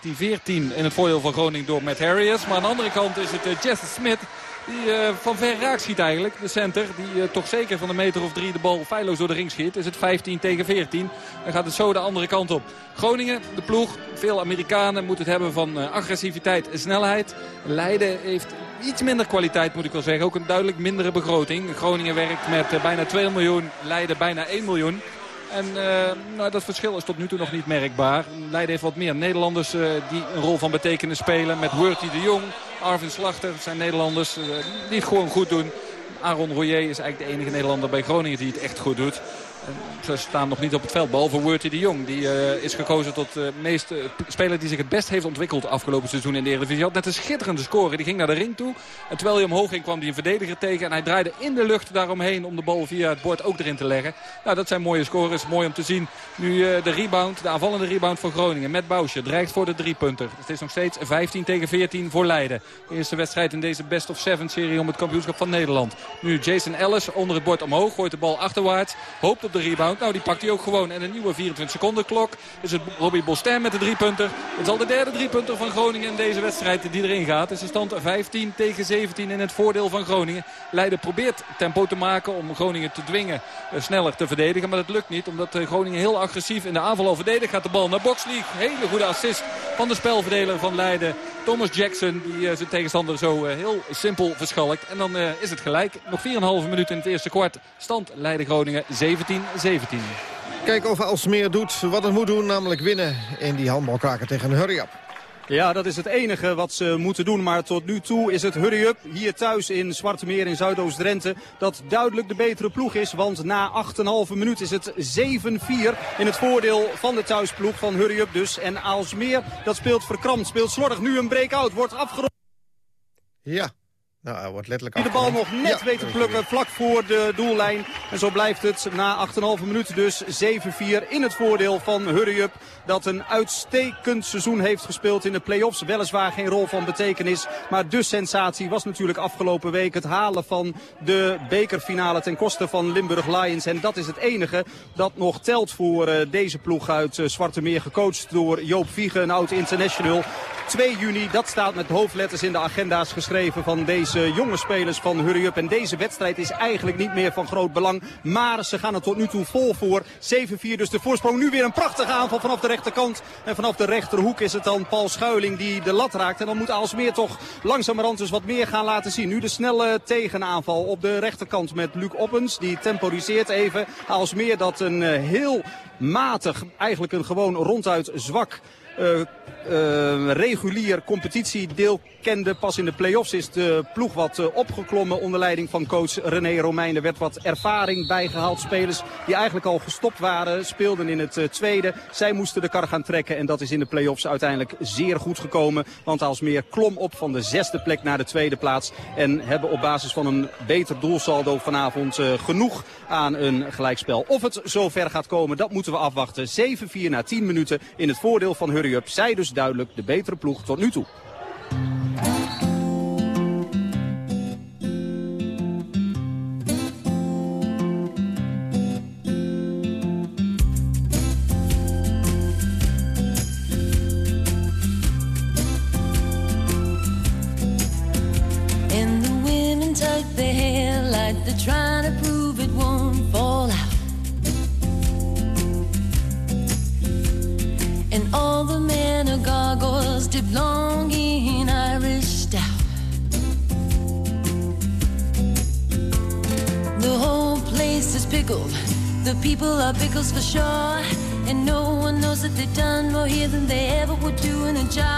in het voordeel van Groningen door Matt Harriers. Maar aan de andere kant is het eh, Jesse Smith die eh, van ver raak schiet eigenlijk. De center die eh, toch zeker van een meter of drie de bal feilloos door de ring schiet. Is het 15 tegen 14. Dan gaat het zo de andere kant op. Groningen, de ploeg. Veel Amerikanen moeten het hebben van eh, agressiviteit en snelheid. Leiden heeft iets minder kwaliteit moet ik wel zeggen. Ook een duidelijk mindere begroting. Groningen werkt met bijna 2 miljoen. Leiden bijna 1 miljoen. En eh, nou, dat verschil is tot nu toe nog niet merkbaar. Leiden heeft wat meer Nederlanders eh, die een rol van betekenis spelen. Met Wurty de Jong, Arvin Slachter zijn Nederlanders eh, die het gewoon goed doen. Aaron Royer is eigenlijk de enige Nederlander bij Groningen die het echt goed doet. Ze staan nog niet op het veld, behalve Wurty de Jong. Die eh, is gekozen tot de meest, eh, speler die zich het best heeft ontwikkeld afgelopen seizoen in de Eredivisie. Had net een schitterende score. Die ging naar de ring toe. En terwijl hij omhoog ging kwam hij een verdediger tegen. En hij draaide in de lucht daaromheen om de bal via het bord ook erin te leggen. Nou, dat zijn mooie scores. Mooi om te zien. Nu eh, de rebound, de aanvallende rebound van Groningen. Met Bousje dreigt voor de driepunter. Het is nog steeds 15 tegen 14 voor Leiden. De eerste wedstrijd in deze best of seven serie om het kampioenschap van Nederland. Nu Jason Ellis onder het bord omhoog. Gooit de bal achterwaarts. Hoopt op de rebound. Nou, die pakt hij ook gewoon. En een nieuwe 24 seconden klok. Is het Robbie Bostin met de driepunter. Het is al de derde driepunter van Groningen in deze wedstrijd die erin gaat. Het is de stand 15 tegen 17 in het voordeel van Groningen. Leiden probeert tempo te maken om Groningen te dwingen eh, sneller te verdedigen. Maar dat lukt niet omdat eh, Groningen heel agressief in de aanval al verdedigt. Gaat de bal naar Boxley. Hele goede assist van de spelverdeler van Leiden. Thomas Jackson die eh, zijn tegenstander zo heel simpel verschalkt. En dan is het gelijk. Nog 4,5 minuten in het eerste kwart. Stand Leiden-Groningen 17-17. Kijken of Alsmeer doet wat het moet doen, namelijk winnen in die handbalkraker tegen Hurry Up. Ja, dat is het enige wat ze moeten doen. Maar tot nu toe is het hurry-up hier thuis in Zwarte Meer in Zuidoost-Drenthe... dat duidelijk de betere ploeg is. Want na 8,5 minuut is het 7-4 in het voordeel van de thuisploeg van hurry-up dus. En Aalsmeer, dat speelt verkrampt, speelt slordig. Nu een break-out, wordt afgerond. Ja, nou, hij wordt letterlijk Die de bal nog net Ja, te plukken, vlak voor de doellijn. En zo blijft het na 8,5 minuten dus 7-4 in het voordeel van Hurry Up. Dat een uitstekend seizoen heeft gespeeld in de play-offs. Weliswaar geen rol van betekenis. Maar de sensatie was natuurlijk afgelopen week het halen van de bekerfinale ten koste van Limburg Lions. En dat is het enige dat nog telt voor eh, deze ploeg uit eh, Zwarte Meer. Gecoacht door Joop Viege, een oud international. 2 juni, dat staat met hoofdletters in de agenda's geschreven van deze jonge spelers van Hurry Up. En deze wedstrijd is eigenlijk niet meer van groot belang. Maar ze gaan er tot nu toe vol voor. 7-4 dus de voorsprong. Nu weer een prachtige aanval vanaf de rechterkant. En vanaf de rechterhoek is het dan Paul Schuiling die de lat raakt. En dan moet Aalsmeer toch langzamerhand dus wat meer gaan laten zien. Nu de snelle tegenaanval op de rechterkant met Luc Oppens. Die temporiseert even. Aalsmeer dat een eh, heel matig, eigenlijk een gewoon ronduit zwak eh, eh, regulier competitiedeel kende. Pas in de play-offs is de ploeg wat eh, opgeklommen onder leiding van coach René Romein. Er werd wat ervaring bijgehaald. Spelers die eigenlijk al gestopt waren, speelden in het tweede. Zij moesten de kar gaan trekken en dat is in de play-offs uiteindelijk zeer goed gekomen. Want Aalsmeer klom op van de zesde plek naar de tweede plaats. En hebben op basis van een beter doelsaldo vanavond genoeg aan een gelijkspel. Of het zover gaat komen, dat moeten we afwachten. 7-4 na 10 minuten in het voordeel van Hurry Up. Zij dus duidelijk de betere ploeg tot nu toe. Trying to prove won't fall out. And all the men are gargoyles dipped long in Irish stout. The whole place is pickled. The people are pickles for sure. And no one knows that they've done more here than they ever would do in a job.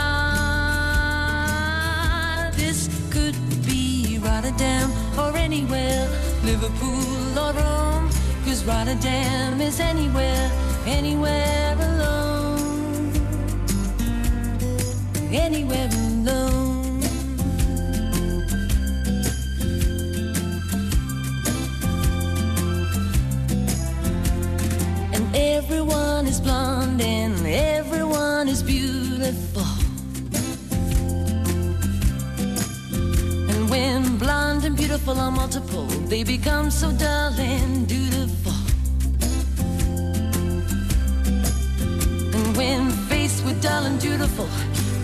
This could be Rotterdam or anywhere, Liverpool or Rome. Cause Rotterdam is anywhere, anywhere alone. Anywhere alone. And everyone is blonde and beautiful are multiple, they become so dull and dutiful. And when faced with dull and dutiful,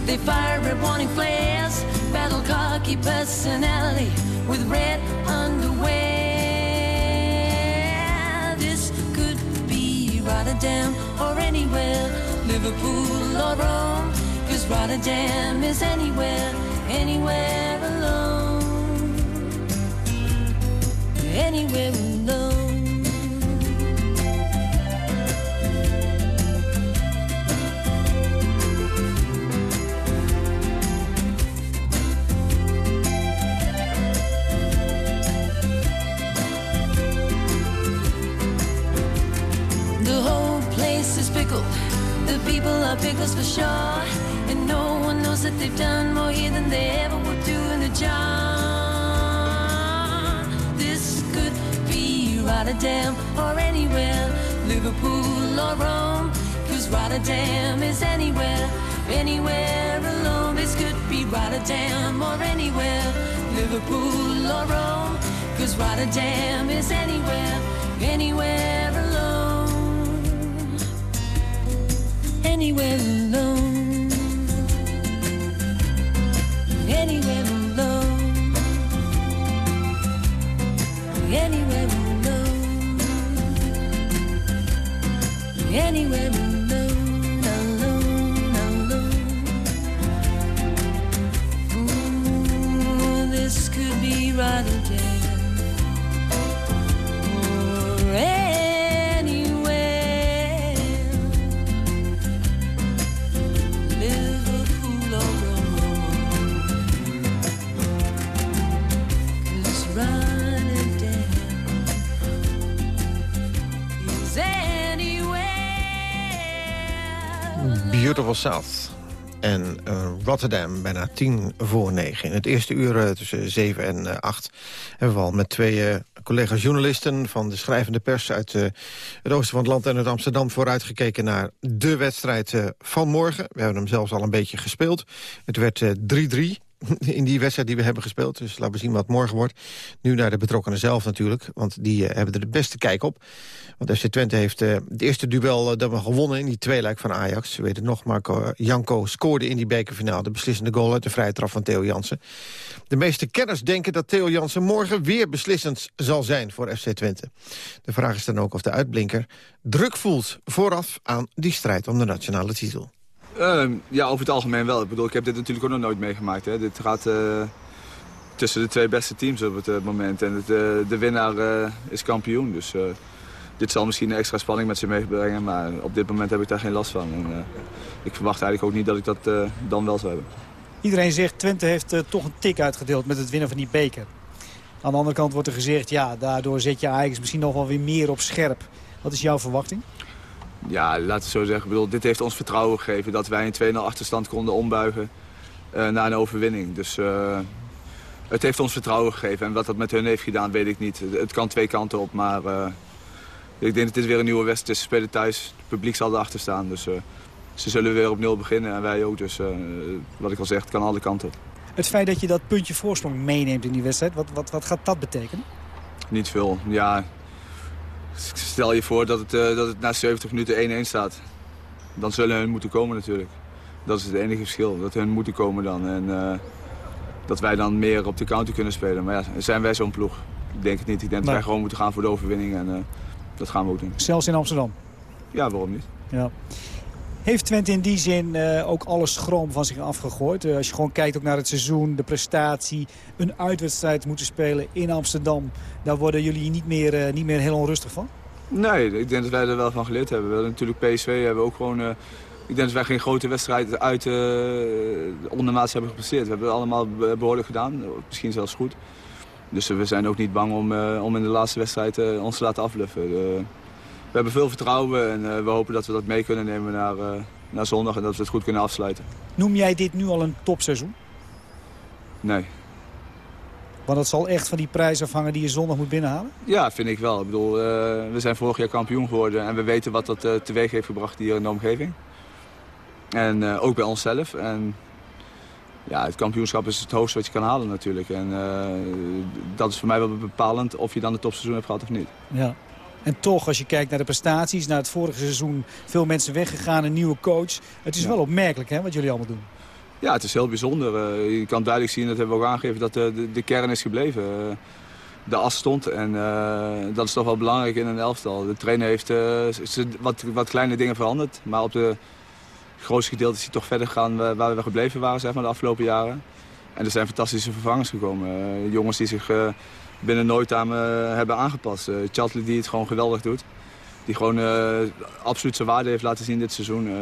they fire red warning flares, battle cocky personality with red underwear. This could be Rotterdam or anywhere, Liverpool or Rome. Cause Rotterdam is anywhere, anywhere anywhere alone. The whole place is pickled. The people are pickles for sure. And no one knows that they've done more here than they ever would do in the job. Rotterdam or anywhere, Liverpool or Rome. Cause Rotterdam is anywhere, anywhere alone. This could be Rotterdam or anywhere, Liverpool or Rome. Cause Rotterdam is anywhere, anywhere alone. Anywhere alone. Anywhere alone. Anywhere Anywhere alone, alone, alone. Ooh, this could be Rotterdam. Beautiful South. En eh, Rotterdam, bijna tien voor negen. In het eerste uur eh, tussen zeven en eh, acht... hebben we al met twee collega's journalisten... van de schrijvende pers uit het oosten van het land en uit Amsterdam... vooruitgekeken naar de wedstrijd van morgen. We hebben hem zelfs al een beetje gespeeld. Het werd eh, 3-3 in die wedstrijd die we hebben gespeeld. Dus laten we zien wat morgen wordt. Nu naar de betrokkenen zelf natuurlijk, want die eh, hebben er de beste kijk op. Want FC Twente heeft eh, het eerste duel eh, dat we gewonnen in die tweeluik van Ajax. We weten nog, Marco Janko scoorde in die bekerfinale de beslissende goal uit de vrije trap van Theo Jansen. De meeste kenners denken dat Theo Jansen morgen weer beslissend zal zijn voor FC Twente. De vraag is dan ook of de uitblinker druk voelt vooraf aan die strijd om de nationale titel. Ehm, ja, over het algemeen wel. Ik bedoel, ik heb dit natuurlijk ook nog nooit meegemaakt. Hè. Dit gaat eh, tussen de twee beste teams op het eh, moment. En het, eh, de winnaar is kampioen. Dus dit zal misschien een extra spanning met zich meebrengen. Maar op dit moment heb ik daar geen last van. En, ik verwacht eigenlijk ook niet dat ik dat dan wel zou hebben. Iedereen zegt Twente heeft toch een tik uitgedeeld met het winnen van die beker. Aan de andere kant wordt er gezegd, ja, daardoor zet je Ajax misschien nog wel weer meer op scherp. Wat is jouw verwachting? Ja, laten we zo zeggen. Ik bedoel, dit heeft ons vertrouwen gegeven dat wij een 2-0 achterstand konden ombuigen eh, naar een overwinning. Dus eh, het heeft ons vertrouwen gegeven. En wat dat met hun heeft gedaan, weet ik niet. Het kan twee kanten op, maar eh, ik denk dat dit weer een nieuwe wedstrijd is. Ze spelen thuis, het publiek zal erachter staan. Dus ze zullen weer op nul beginnen en wij ook. Dus wat ik al zeg, het kan alle kanten op. Het feit dat je dat puntje voorsprong meeneemt in die wedstrijd, wat, wat, wat gaat dat betekenen? Niet veel, ja. Stel je voor dat het, eh, dat het na 70 minuten 1-1 staat. Dan zullen hun moeten komen natuurlijk. Dat is het enige verschil, dat hun moeten komen dan. En eh, dat wij dan meer op de counter kunnen spelen. Maar ja, zijn wij zo'n ploeg? Ik denk het niet. Ik denk dat wij gewoon moeten gaan voor de overwinning. En eh, dat gaan we ook doen. Zelfs in Amsterdam. Ja, waarom niet? Ja. Heeft Twente in die zin eh, ook alle schroom van zich afgegooid? Eh, als je gewoon kijkt ook naar het seizoen, de prestatie, een uitwedstrijd moeten spelen in Amsterdam. Daar worden jullie niet meer, eh, niet meer heel onrustig van? Nee, ik denk dat wij er wel van geleerd hebben. We hebben natuurlijk PSV hebben ook gewoon... ik denk dat wij geen grote wedstrijd uit de ondermaats hebben gepresteerd. We hebben het allemaal be- behoorlijk gedaan, misschien zelfs goed. Dus we zijn ook niet bang om, om in de laatste wedstrijd ons te laten afbluffen. We hebben veel vertrouwen en eh, we hopen dat we dat mee kunnen nemen naar, eh, naar zondag en dat we het goed kunnen afsluiten. Noem jij dit nu al een topseizoen? Nee. Want dat zal echt van die prijs afhangen die je zondag moet binnenhalen? Ja, vind ik wel. Ik bedoel, eh, we zijn vorig jaar kampioen geworden en we weten wat dat teweeg heeft gebracht hier in de omgeving. En ook bij onszelf. En ja, het kampioenschap is het hoogste wat je kan halen natuurlijk. En dat is voor mij wel bepalend of je dan het topseizoen hebt gehad of niet. Ja. En toch, als je kijkt naar de prestaties, naar het vorige seizoen... veel mensen weggegaan, een nieuwe coach. Het is Ja. wel opmerkelijk hè, wat jullie allemaal doen. Ja, het is heel bijzonder. Eh, je kan duidelijk zien, dat hebben we ook aangegeven, dat de, de, de kern is gebleven. Eh, de as stond en eh, dat is toch wel belangrijk in een elftal. De trainer heeft eh, wat, wat kleine dingen veranderd, maar op de grootste gedeelte is hij toch verder gegaan waar we gebleven waren zeg maar, de afgelopen jaren. En er zijn fantastische vervangers gekomen. Eh, jongens die zich eh, binnen nooit aan eh, hebben aangepast. Uh, Chatley die het gewoon geweldig doet. Die gewoon eh, absoluut zijn waarde heeft laten zien dit seizoen. Eh,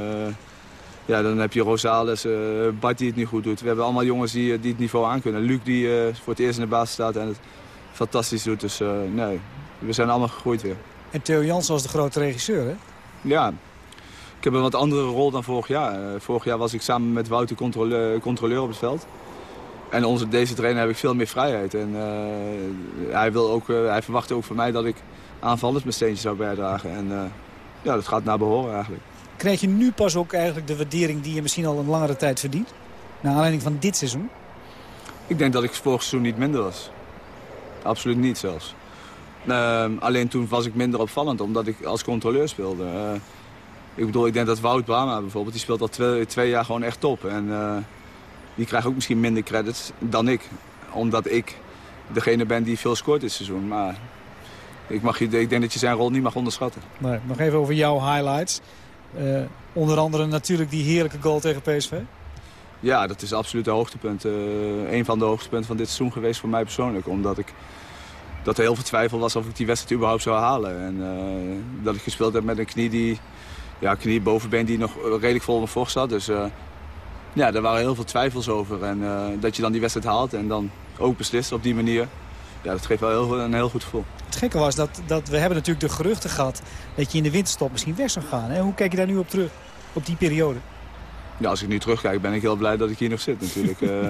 ja, dan heb je Rosales, eh Bart die het nu goed doet. We hebben allemaal jongens die, eh, die het niveau aankunnen. Luc die eh, voor het eerst in de basis staat en het fantastisch doet. Dus eh, nee, we zijn allemaal gegroeid weer. En Theo Jansen als de grote regisseur, hè? Ja, ik heb een wat andere rol dan vorig jaar. Eh, vorig jaar was ik samen met Wouter controle- controleur op het veld. En onze, deze trainer heb ik veel meer vrijheid. En eh, hij, wil ook, eh, hij verwacht ook van mij dat ik aanvallers met steentjes zou bijdragen. En eh, ja, dat gaat naar behoren eigenlijk. Krijg je nu pas ook eigenlijk de waardering die je misschien al een langere tijd verdient? Naar aanleiding van dit seizoen? Ik denk dat ik vorig seizoen niet minder was. Absoluut niet zelfs. Ehm, alleen toen was ik minder opvallend, omdat ik als controleur speelde. Ik bedoel, ik denk dat Wout Brama bijvoorbeeld, die speelt al twee, twee jaar gewoon echt top. En die krijgt ook misschien minder credits dan ik. Omdat ik degene ben die veel scoort dit seizoen. Maar ik, mag, je- ik denk dat je zijn rol niet mag onderschatten. Nee, nog even over jouw highlights. Eh, onder andere natuurlijk die heerlijke goal tegen PSV. Ja, dat is absoluut het hoogtepunt. eh een van de hoogtepunten van dit seizoen geweest voor mij persoonlijk. Omdat ik, dat er heel veel twijfel was of ik die wedstrijd überhaupt zou halen. En eh, dat ik gespeeld heb met een knie die, ja, knie bovenbeen die nog redelijk vol mijn vocht zat. Dus ja, daar waren heel veel twijfels over. En eh, dat je dan die wedstrijd haalt en dan ook beslist op die manier. Ja, dat geeft wel heel, een heel goed gevoel. Het gekke was dat, dat we hebben natuurlijk de geruchten gehad... dat je in de winterstop misschien weg zou gaan. Hè? Hoe kijk je daar nu op terug, op die periode? Ja, als ik nu terugkijk ben ik heel blij dat ik hier nog zit natuurlijk. Eh,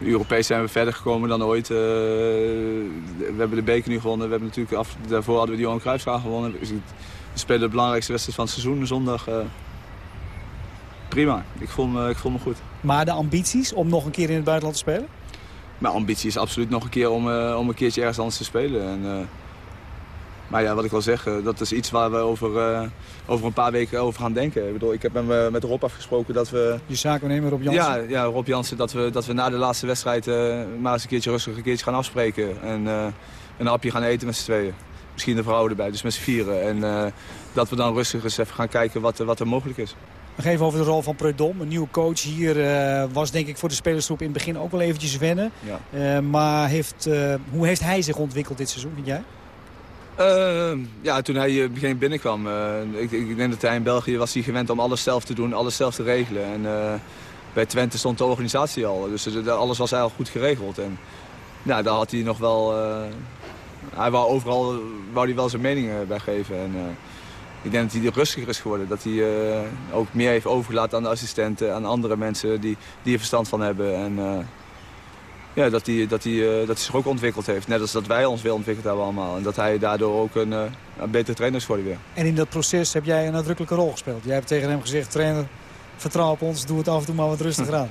Europees zijn we verder gekomen dan ooit. Eh, we hebben de beker nu gewonnen. We hebben natuurlijk af, daarvoor hadden we die Johan Cruijffschaal gewonnen. Dus we spelen de belangrijkste wedstrijd van het seizoen zondag. Prima, ik voel, me, ik voel me goed. Maar de ambities om nog een keer in het buitenland te spelen? Mijn ambitie is absoluut nog een keer om, eh, om een keertje ergens anders te spelen. En, eh, maar ja, wat ik wil zeggen, dat is iets waar we over, eh, over een paar weken over gaan denken. Ik, bedoel, ik heb met, me- met Rob afgesproken dat we... Je zakennemer Rob Jansen? Ja, ja, Rob Jansen, dat we, dat we na de laatste wedstrijd maar eens een keertje rustig een keertje gaan afspreken. En een hapje gaan eten met z'n tweeën. Misschien de vrouw erbij, dus met z'n vieren. En dat we dan rustig eens even gaan kijken wat, wat er mogelijk is. Nog even over de rol van Predom. Een nieuwe coach hier eh, was denk ik voor de spelersgroep in het begin ook wel eventjes wennen. Ja. Eh, maar heeft, eh, hoe heeft hij zich ontwikkeld dit seizoen, vind jij? Eh, ja, toen hij begin binnenkwam, ik, ik denk dat hij in België was hij gewend om alles zelf te doen, alles zelf te regelen. En bij Twente stond de organisatie al, dus alles was eigenlijk goed geregeld. En ja, daar had hij nog wel, hij wou overal wou hij wel zijn mening bij geven. En, ik denk dat hij rustiger is geworden, dat hij eh, ook meer heeft overgelaten aan de assistenten, aan andere mensen die, die er verstand van hebben. En, eh, ja, dat hij, dat, hij, eh, dat hij zich ook ontwikkeld heeft. Net als dat wij ons weer ontwikkeld hebben allemaal. En dat hij daardoor ook een, een betere trainer is geworden weer. En in dat proces heb jij een nadrukkelijke rol gespeeld. Jij hebt tegen hem gezegd, trainer, vertrouw op ons, doe het af en toe maar wat rustiger aan.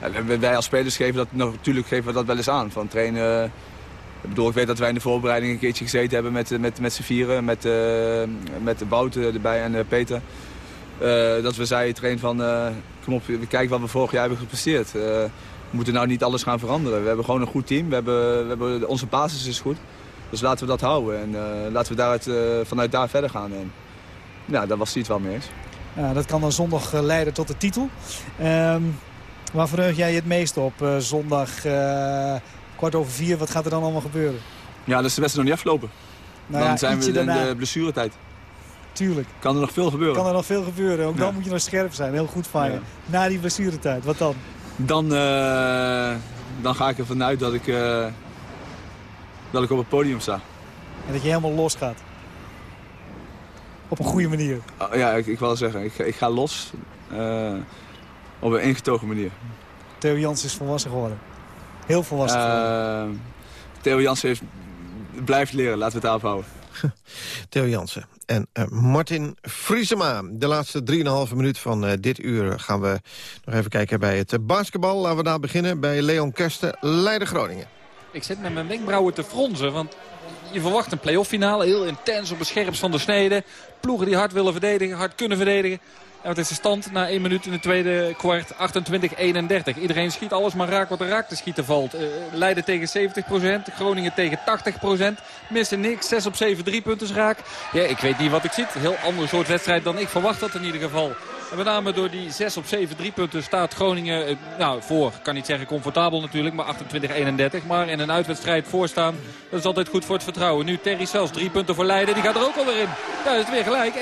Ja, wij als spelers geven dat natuurlijk geven we dat wel eens aan. Van trainen, ik bedoel, ik weet dat wij in de voorbereiding een keertje gezeten hebben met, eh, met, met z'n vieren. Met, eh met de Bouten erbij en eh, Peter. Dat we zeiden train van, kom op, we kijken wat we vorig jaar hebben gepresteerd. Eh, we moeten nou niet alles gaan veranderen. We hebben gewoon een goed team. We hebben, we hebben, onze basis is goed. Dus laten we dat houden. En laten we daaruit, vanuit daar verder gaan. En, ja, daar was hij het wel mee eens. Ja, dat kan dan zondag leiden tot de titel. Ehm, waar verheug jij je het meest op? Zondag kwart over vier, wat gaat er dan allemaal gebeuren? Ja, is de wedstrijd nog niet afgelopen. Nou dan ja, zijn we in daarna. de blessuretijd. Tuurlijk. Kan er nog veel gebeuren. Kan er nog veel gebeuren. Ook dan moet je nog scherp zijn. Heel goed van je. Ja. Na die blessuretijd, wat dan? Dan, eh, dan ga ik ervan uit dat ik, eh, dat ik op het podium sta. En dat je helemaal los gaat. Op een goede manier. Ah, ja, ik, ik wil zeggen, ik, ik ga los eh, op een ingetogen manier. Theo Jans is volwassen geworden. Heel volwassen. Eh, Theo Jansen heeft, blijft leren, laten we het daarop houden. Theo Jansen en eh, Martin Vriesema. De laatste 3,5 minuut van eh, dit uur gaan we nog even kijken bij het basketbal. Laten we daar beginnen bij Leon Kersten, Leiden Groningen. Ik zit met mijn wenkbrauwen te fronzen, want je verwacht een playoff finale. Heel intens op het scherpst van de snede. Ploegen die hard willen verdedigen, hard kunnen verdedigen. En wat is de stand na 1 minuut in de tweede kwart? 28-31. Iedereen schiet alles maar raak wat er raak te schieten valt. Eh, Leiden tegen 70%, Groningen tegen 80%. Missen niks, 6 op 7 driepunters raak. Ja, ik weet niet wat ik zie. Heel ander soort wedstrijd dan ik verwacht had in ieder geval. En met name door die 6 op 7 driepunten staat Groningen eh, nou, voor. Ik kan niet zeggen comfortabel natuurlijk, maar 28-31. Maar in een uitwedstrijd voorstaan, dat is altijd goed voor het vertrouwen. Nu Terry zelfs drie punten voor Leiden, die gaat er ook alweer in. Ja, is weer gelijk, 31-31.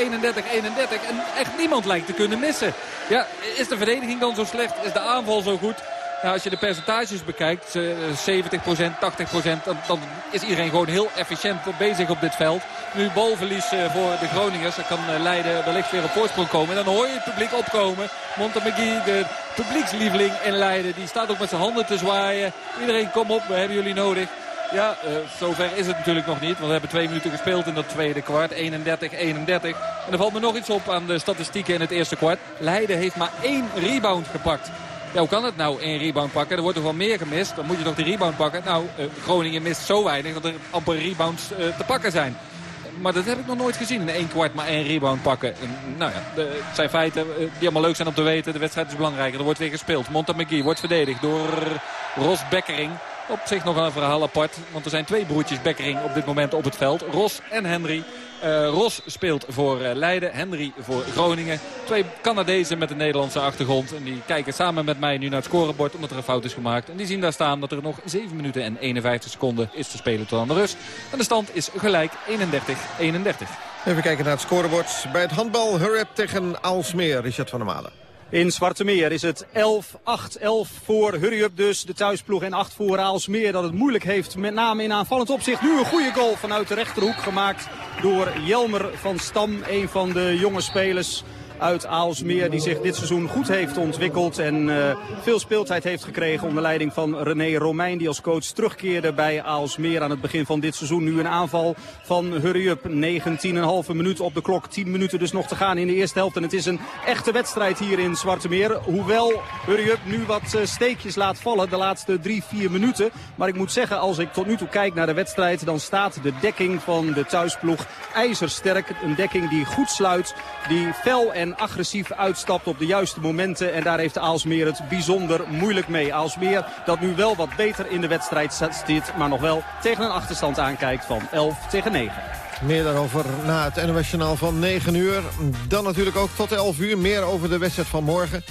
En echt niemand lijkt te kunnen missen. Ja, is de verdediging dan zo slecht? Is de aanval zo goed? Nou, als je de percentages bekijkt, eh, 70%, 80%, dan, dan is iedereen gewoon heel efficiënt bezig op dit veld. Nu balverlies eh, voor de Groningers. Er kan eh, Leiden wellicht weer op voorsprong komen. En dan hoor je het publiek opkomen. Montemagui, de publiekslieveling in Leiden. Die staat ook met zijn handen te zwaaien. Iedereen kom op, we hebben jullie nodig. Ja, uh, zover is het natuurlijk nog niet. Want we hebben twee minuten gespeeld in dat tweede kwart. 31-31. En er valt me nog iets op aan de statistieken in het eerste kwart. Leiden heeft maar één rebound gepakt. Ja, hoe kan het nou, één rebound pakken? Er wordt toch wel meer gemist. Dan moet je toch die rebound pakken. Nou, Groningen mist zo weinig dat er amper rebounds te pakken zijn. Maar dat heb ik nog nooit gezien. In één kwart maar één rebound pakken. En, nou ja, het zijn feiten die allemaal leuk zijn om te weten. De wedstrijd is belangrijker. Er wordt weer gespeeld. Montamagui wordt verdedigd door Ros Bekkering. Op zich nog een verhaal apart. Want er zijn twee broertjes Bekkering op dit moment op het veld. Ros en Henry. Uh, Ros speelt voor uh, Leiden, Henry voor Groningen. Twee Canadezen met een Nederlandse achtergrond. En die kijken samen met mij nu naar het scorebord omdat er een fout is gemaakt. En die zien daar staan dat er nog 7 minuten en 51 seconden is te spelen tot aan de rust. En de stand is gelijk 31-31. Even kijken naar het scorebord. Bij het handbal Hurrep tegen Aalsmeer, Richard van der Malen. In Zwarte Meer is het 11-8. 11 voor Hurry Up dus, de thuisploeg. En 8 voor Aalsmeer dat het moeilijk heeft. Met name in aanvallend opzicht. Nu een goede goal vanuit de rechterhoek gemaakt door Jelmer van Stam. Een van de jonge spelers uit Aalsmeer die zich dit seizoen goed heeft ontwikkeld en uh, veel speeltijd heeft gekregen onder leiding van René Romein die als coach terugkeerde bij Aalsmeer aan het begin van dit seizoen. Nu een aanval van Hurry Up, 19,5 minuut op de klok, 10 minuten dus nog te gaan in de eerste helft en het is een echte wedstrijd hier in Zwarte Meer. Hoewel Hurry Up nu wat uh, steekjes laat vallen de laatste 3, 4 minuten. Maar ik moet zeggen als ik tot nu toe kijk naar de wedstrijd dan staat de dekking van de thuisploeg ijzersterk. Een dekking die goed sluit, die fel en en agressief uitstapt op de juiste momenten. En daar heeft Aalsmeer het bijzonder moeilijk mee. Aalsmeer dat nu wel wat beter in de wedstrijd zit, maar nog wel tegen een achterstand aankijkt van 11 tegen 9. Meer daarover na het NOS van 9 uur. Dan natuurlijk ook tot 11 uur. Meer over de wedstrijd van morgen.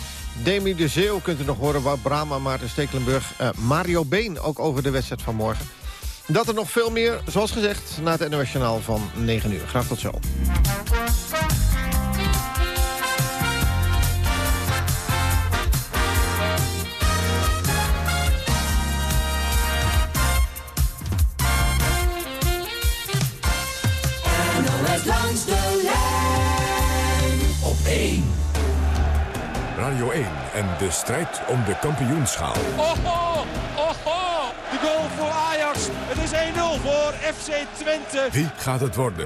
Demi de Zeeuw kunt u nog horen. Wout Brama, Maarten Stekelenburg. Uh, Mario Been ook over de wedstrijd van morgen. Dat er nog veel meer, zoals gezegd, na het NOS van 9 uur. Graag tot zo. Langs de lijn op 1. Radio 1 en de strijd om de kampioenschaal. Oho, oho, de goal voor Ajax. Het is 1-0 voor FC Twente. Wie gaat het worden?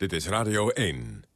Dit is Radio 1.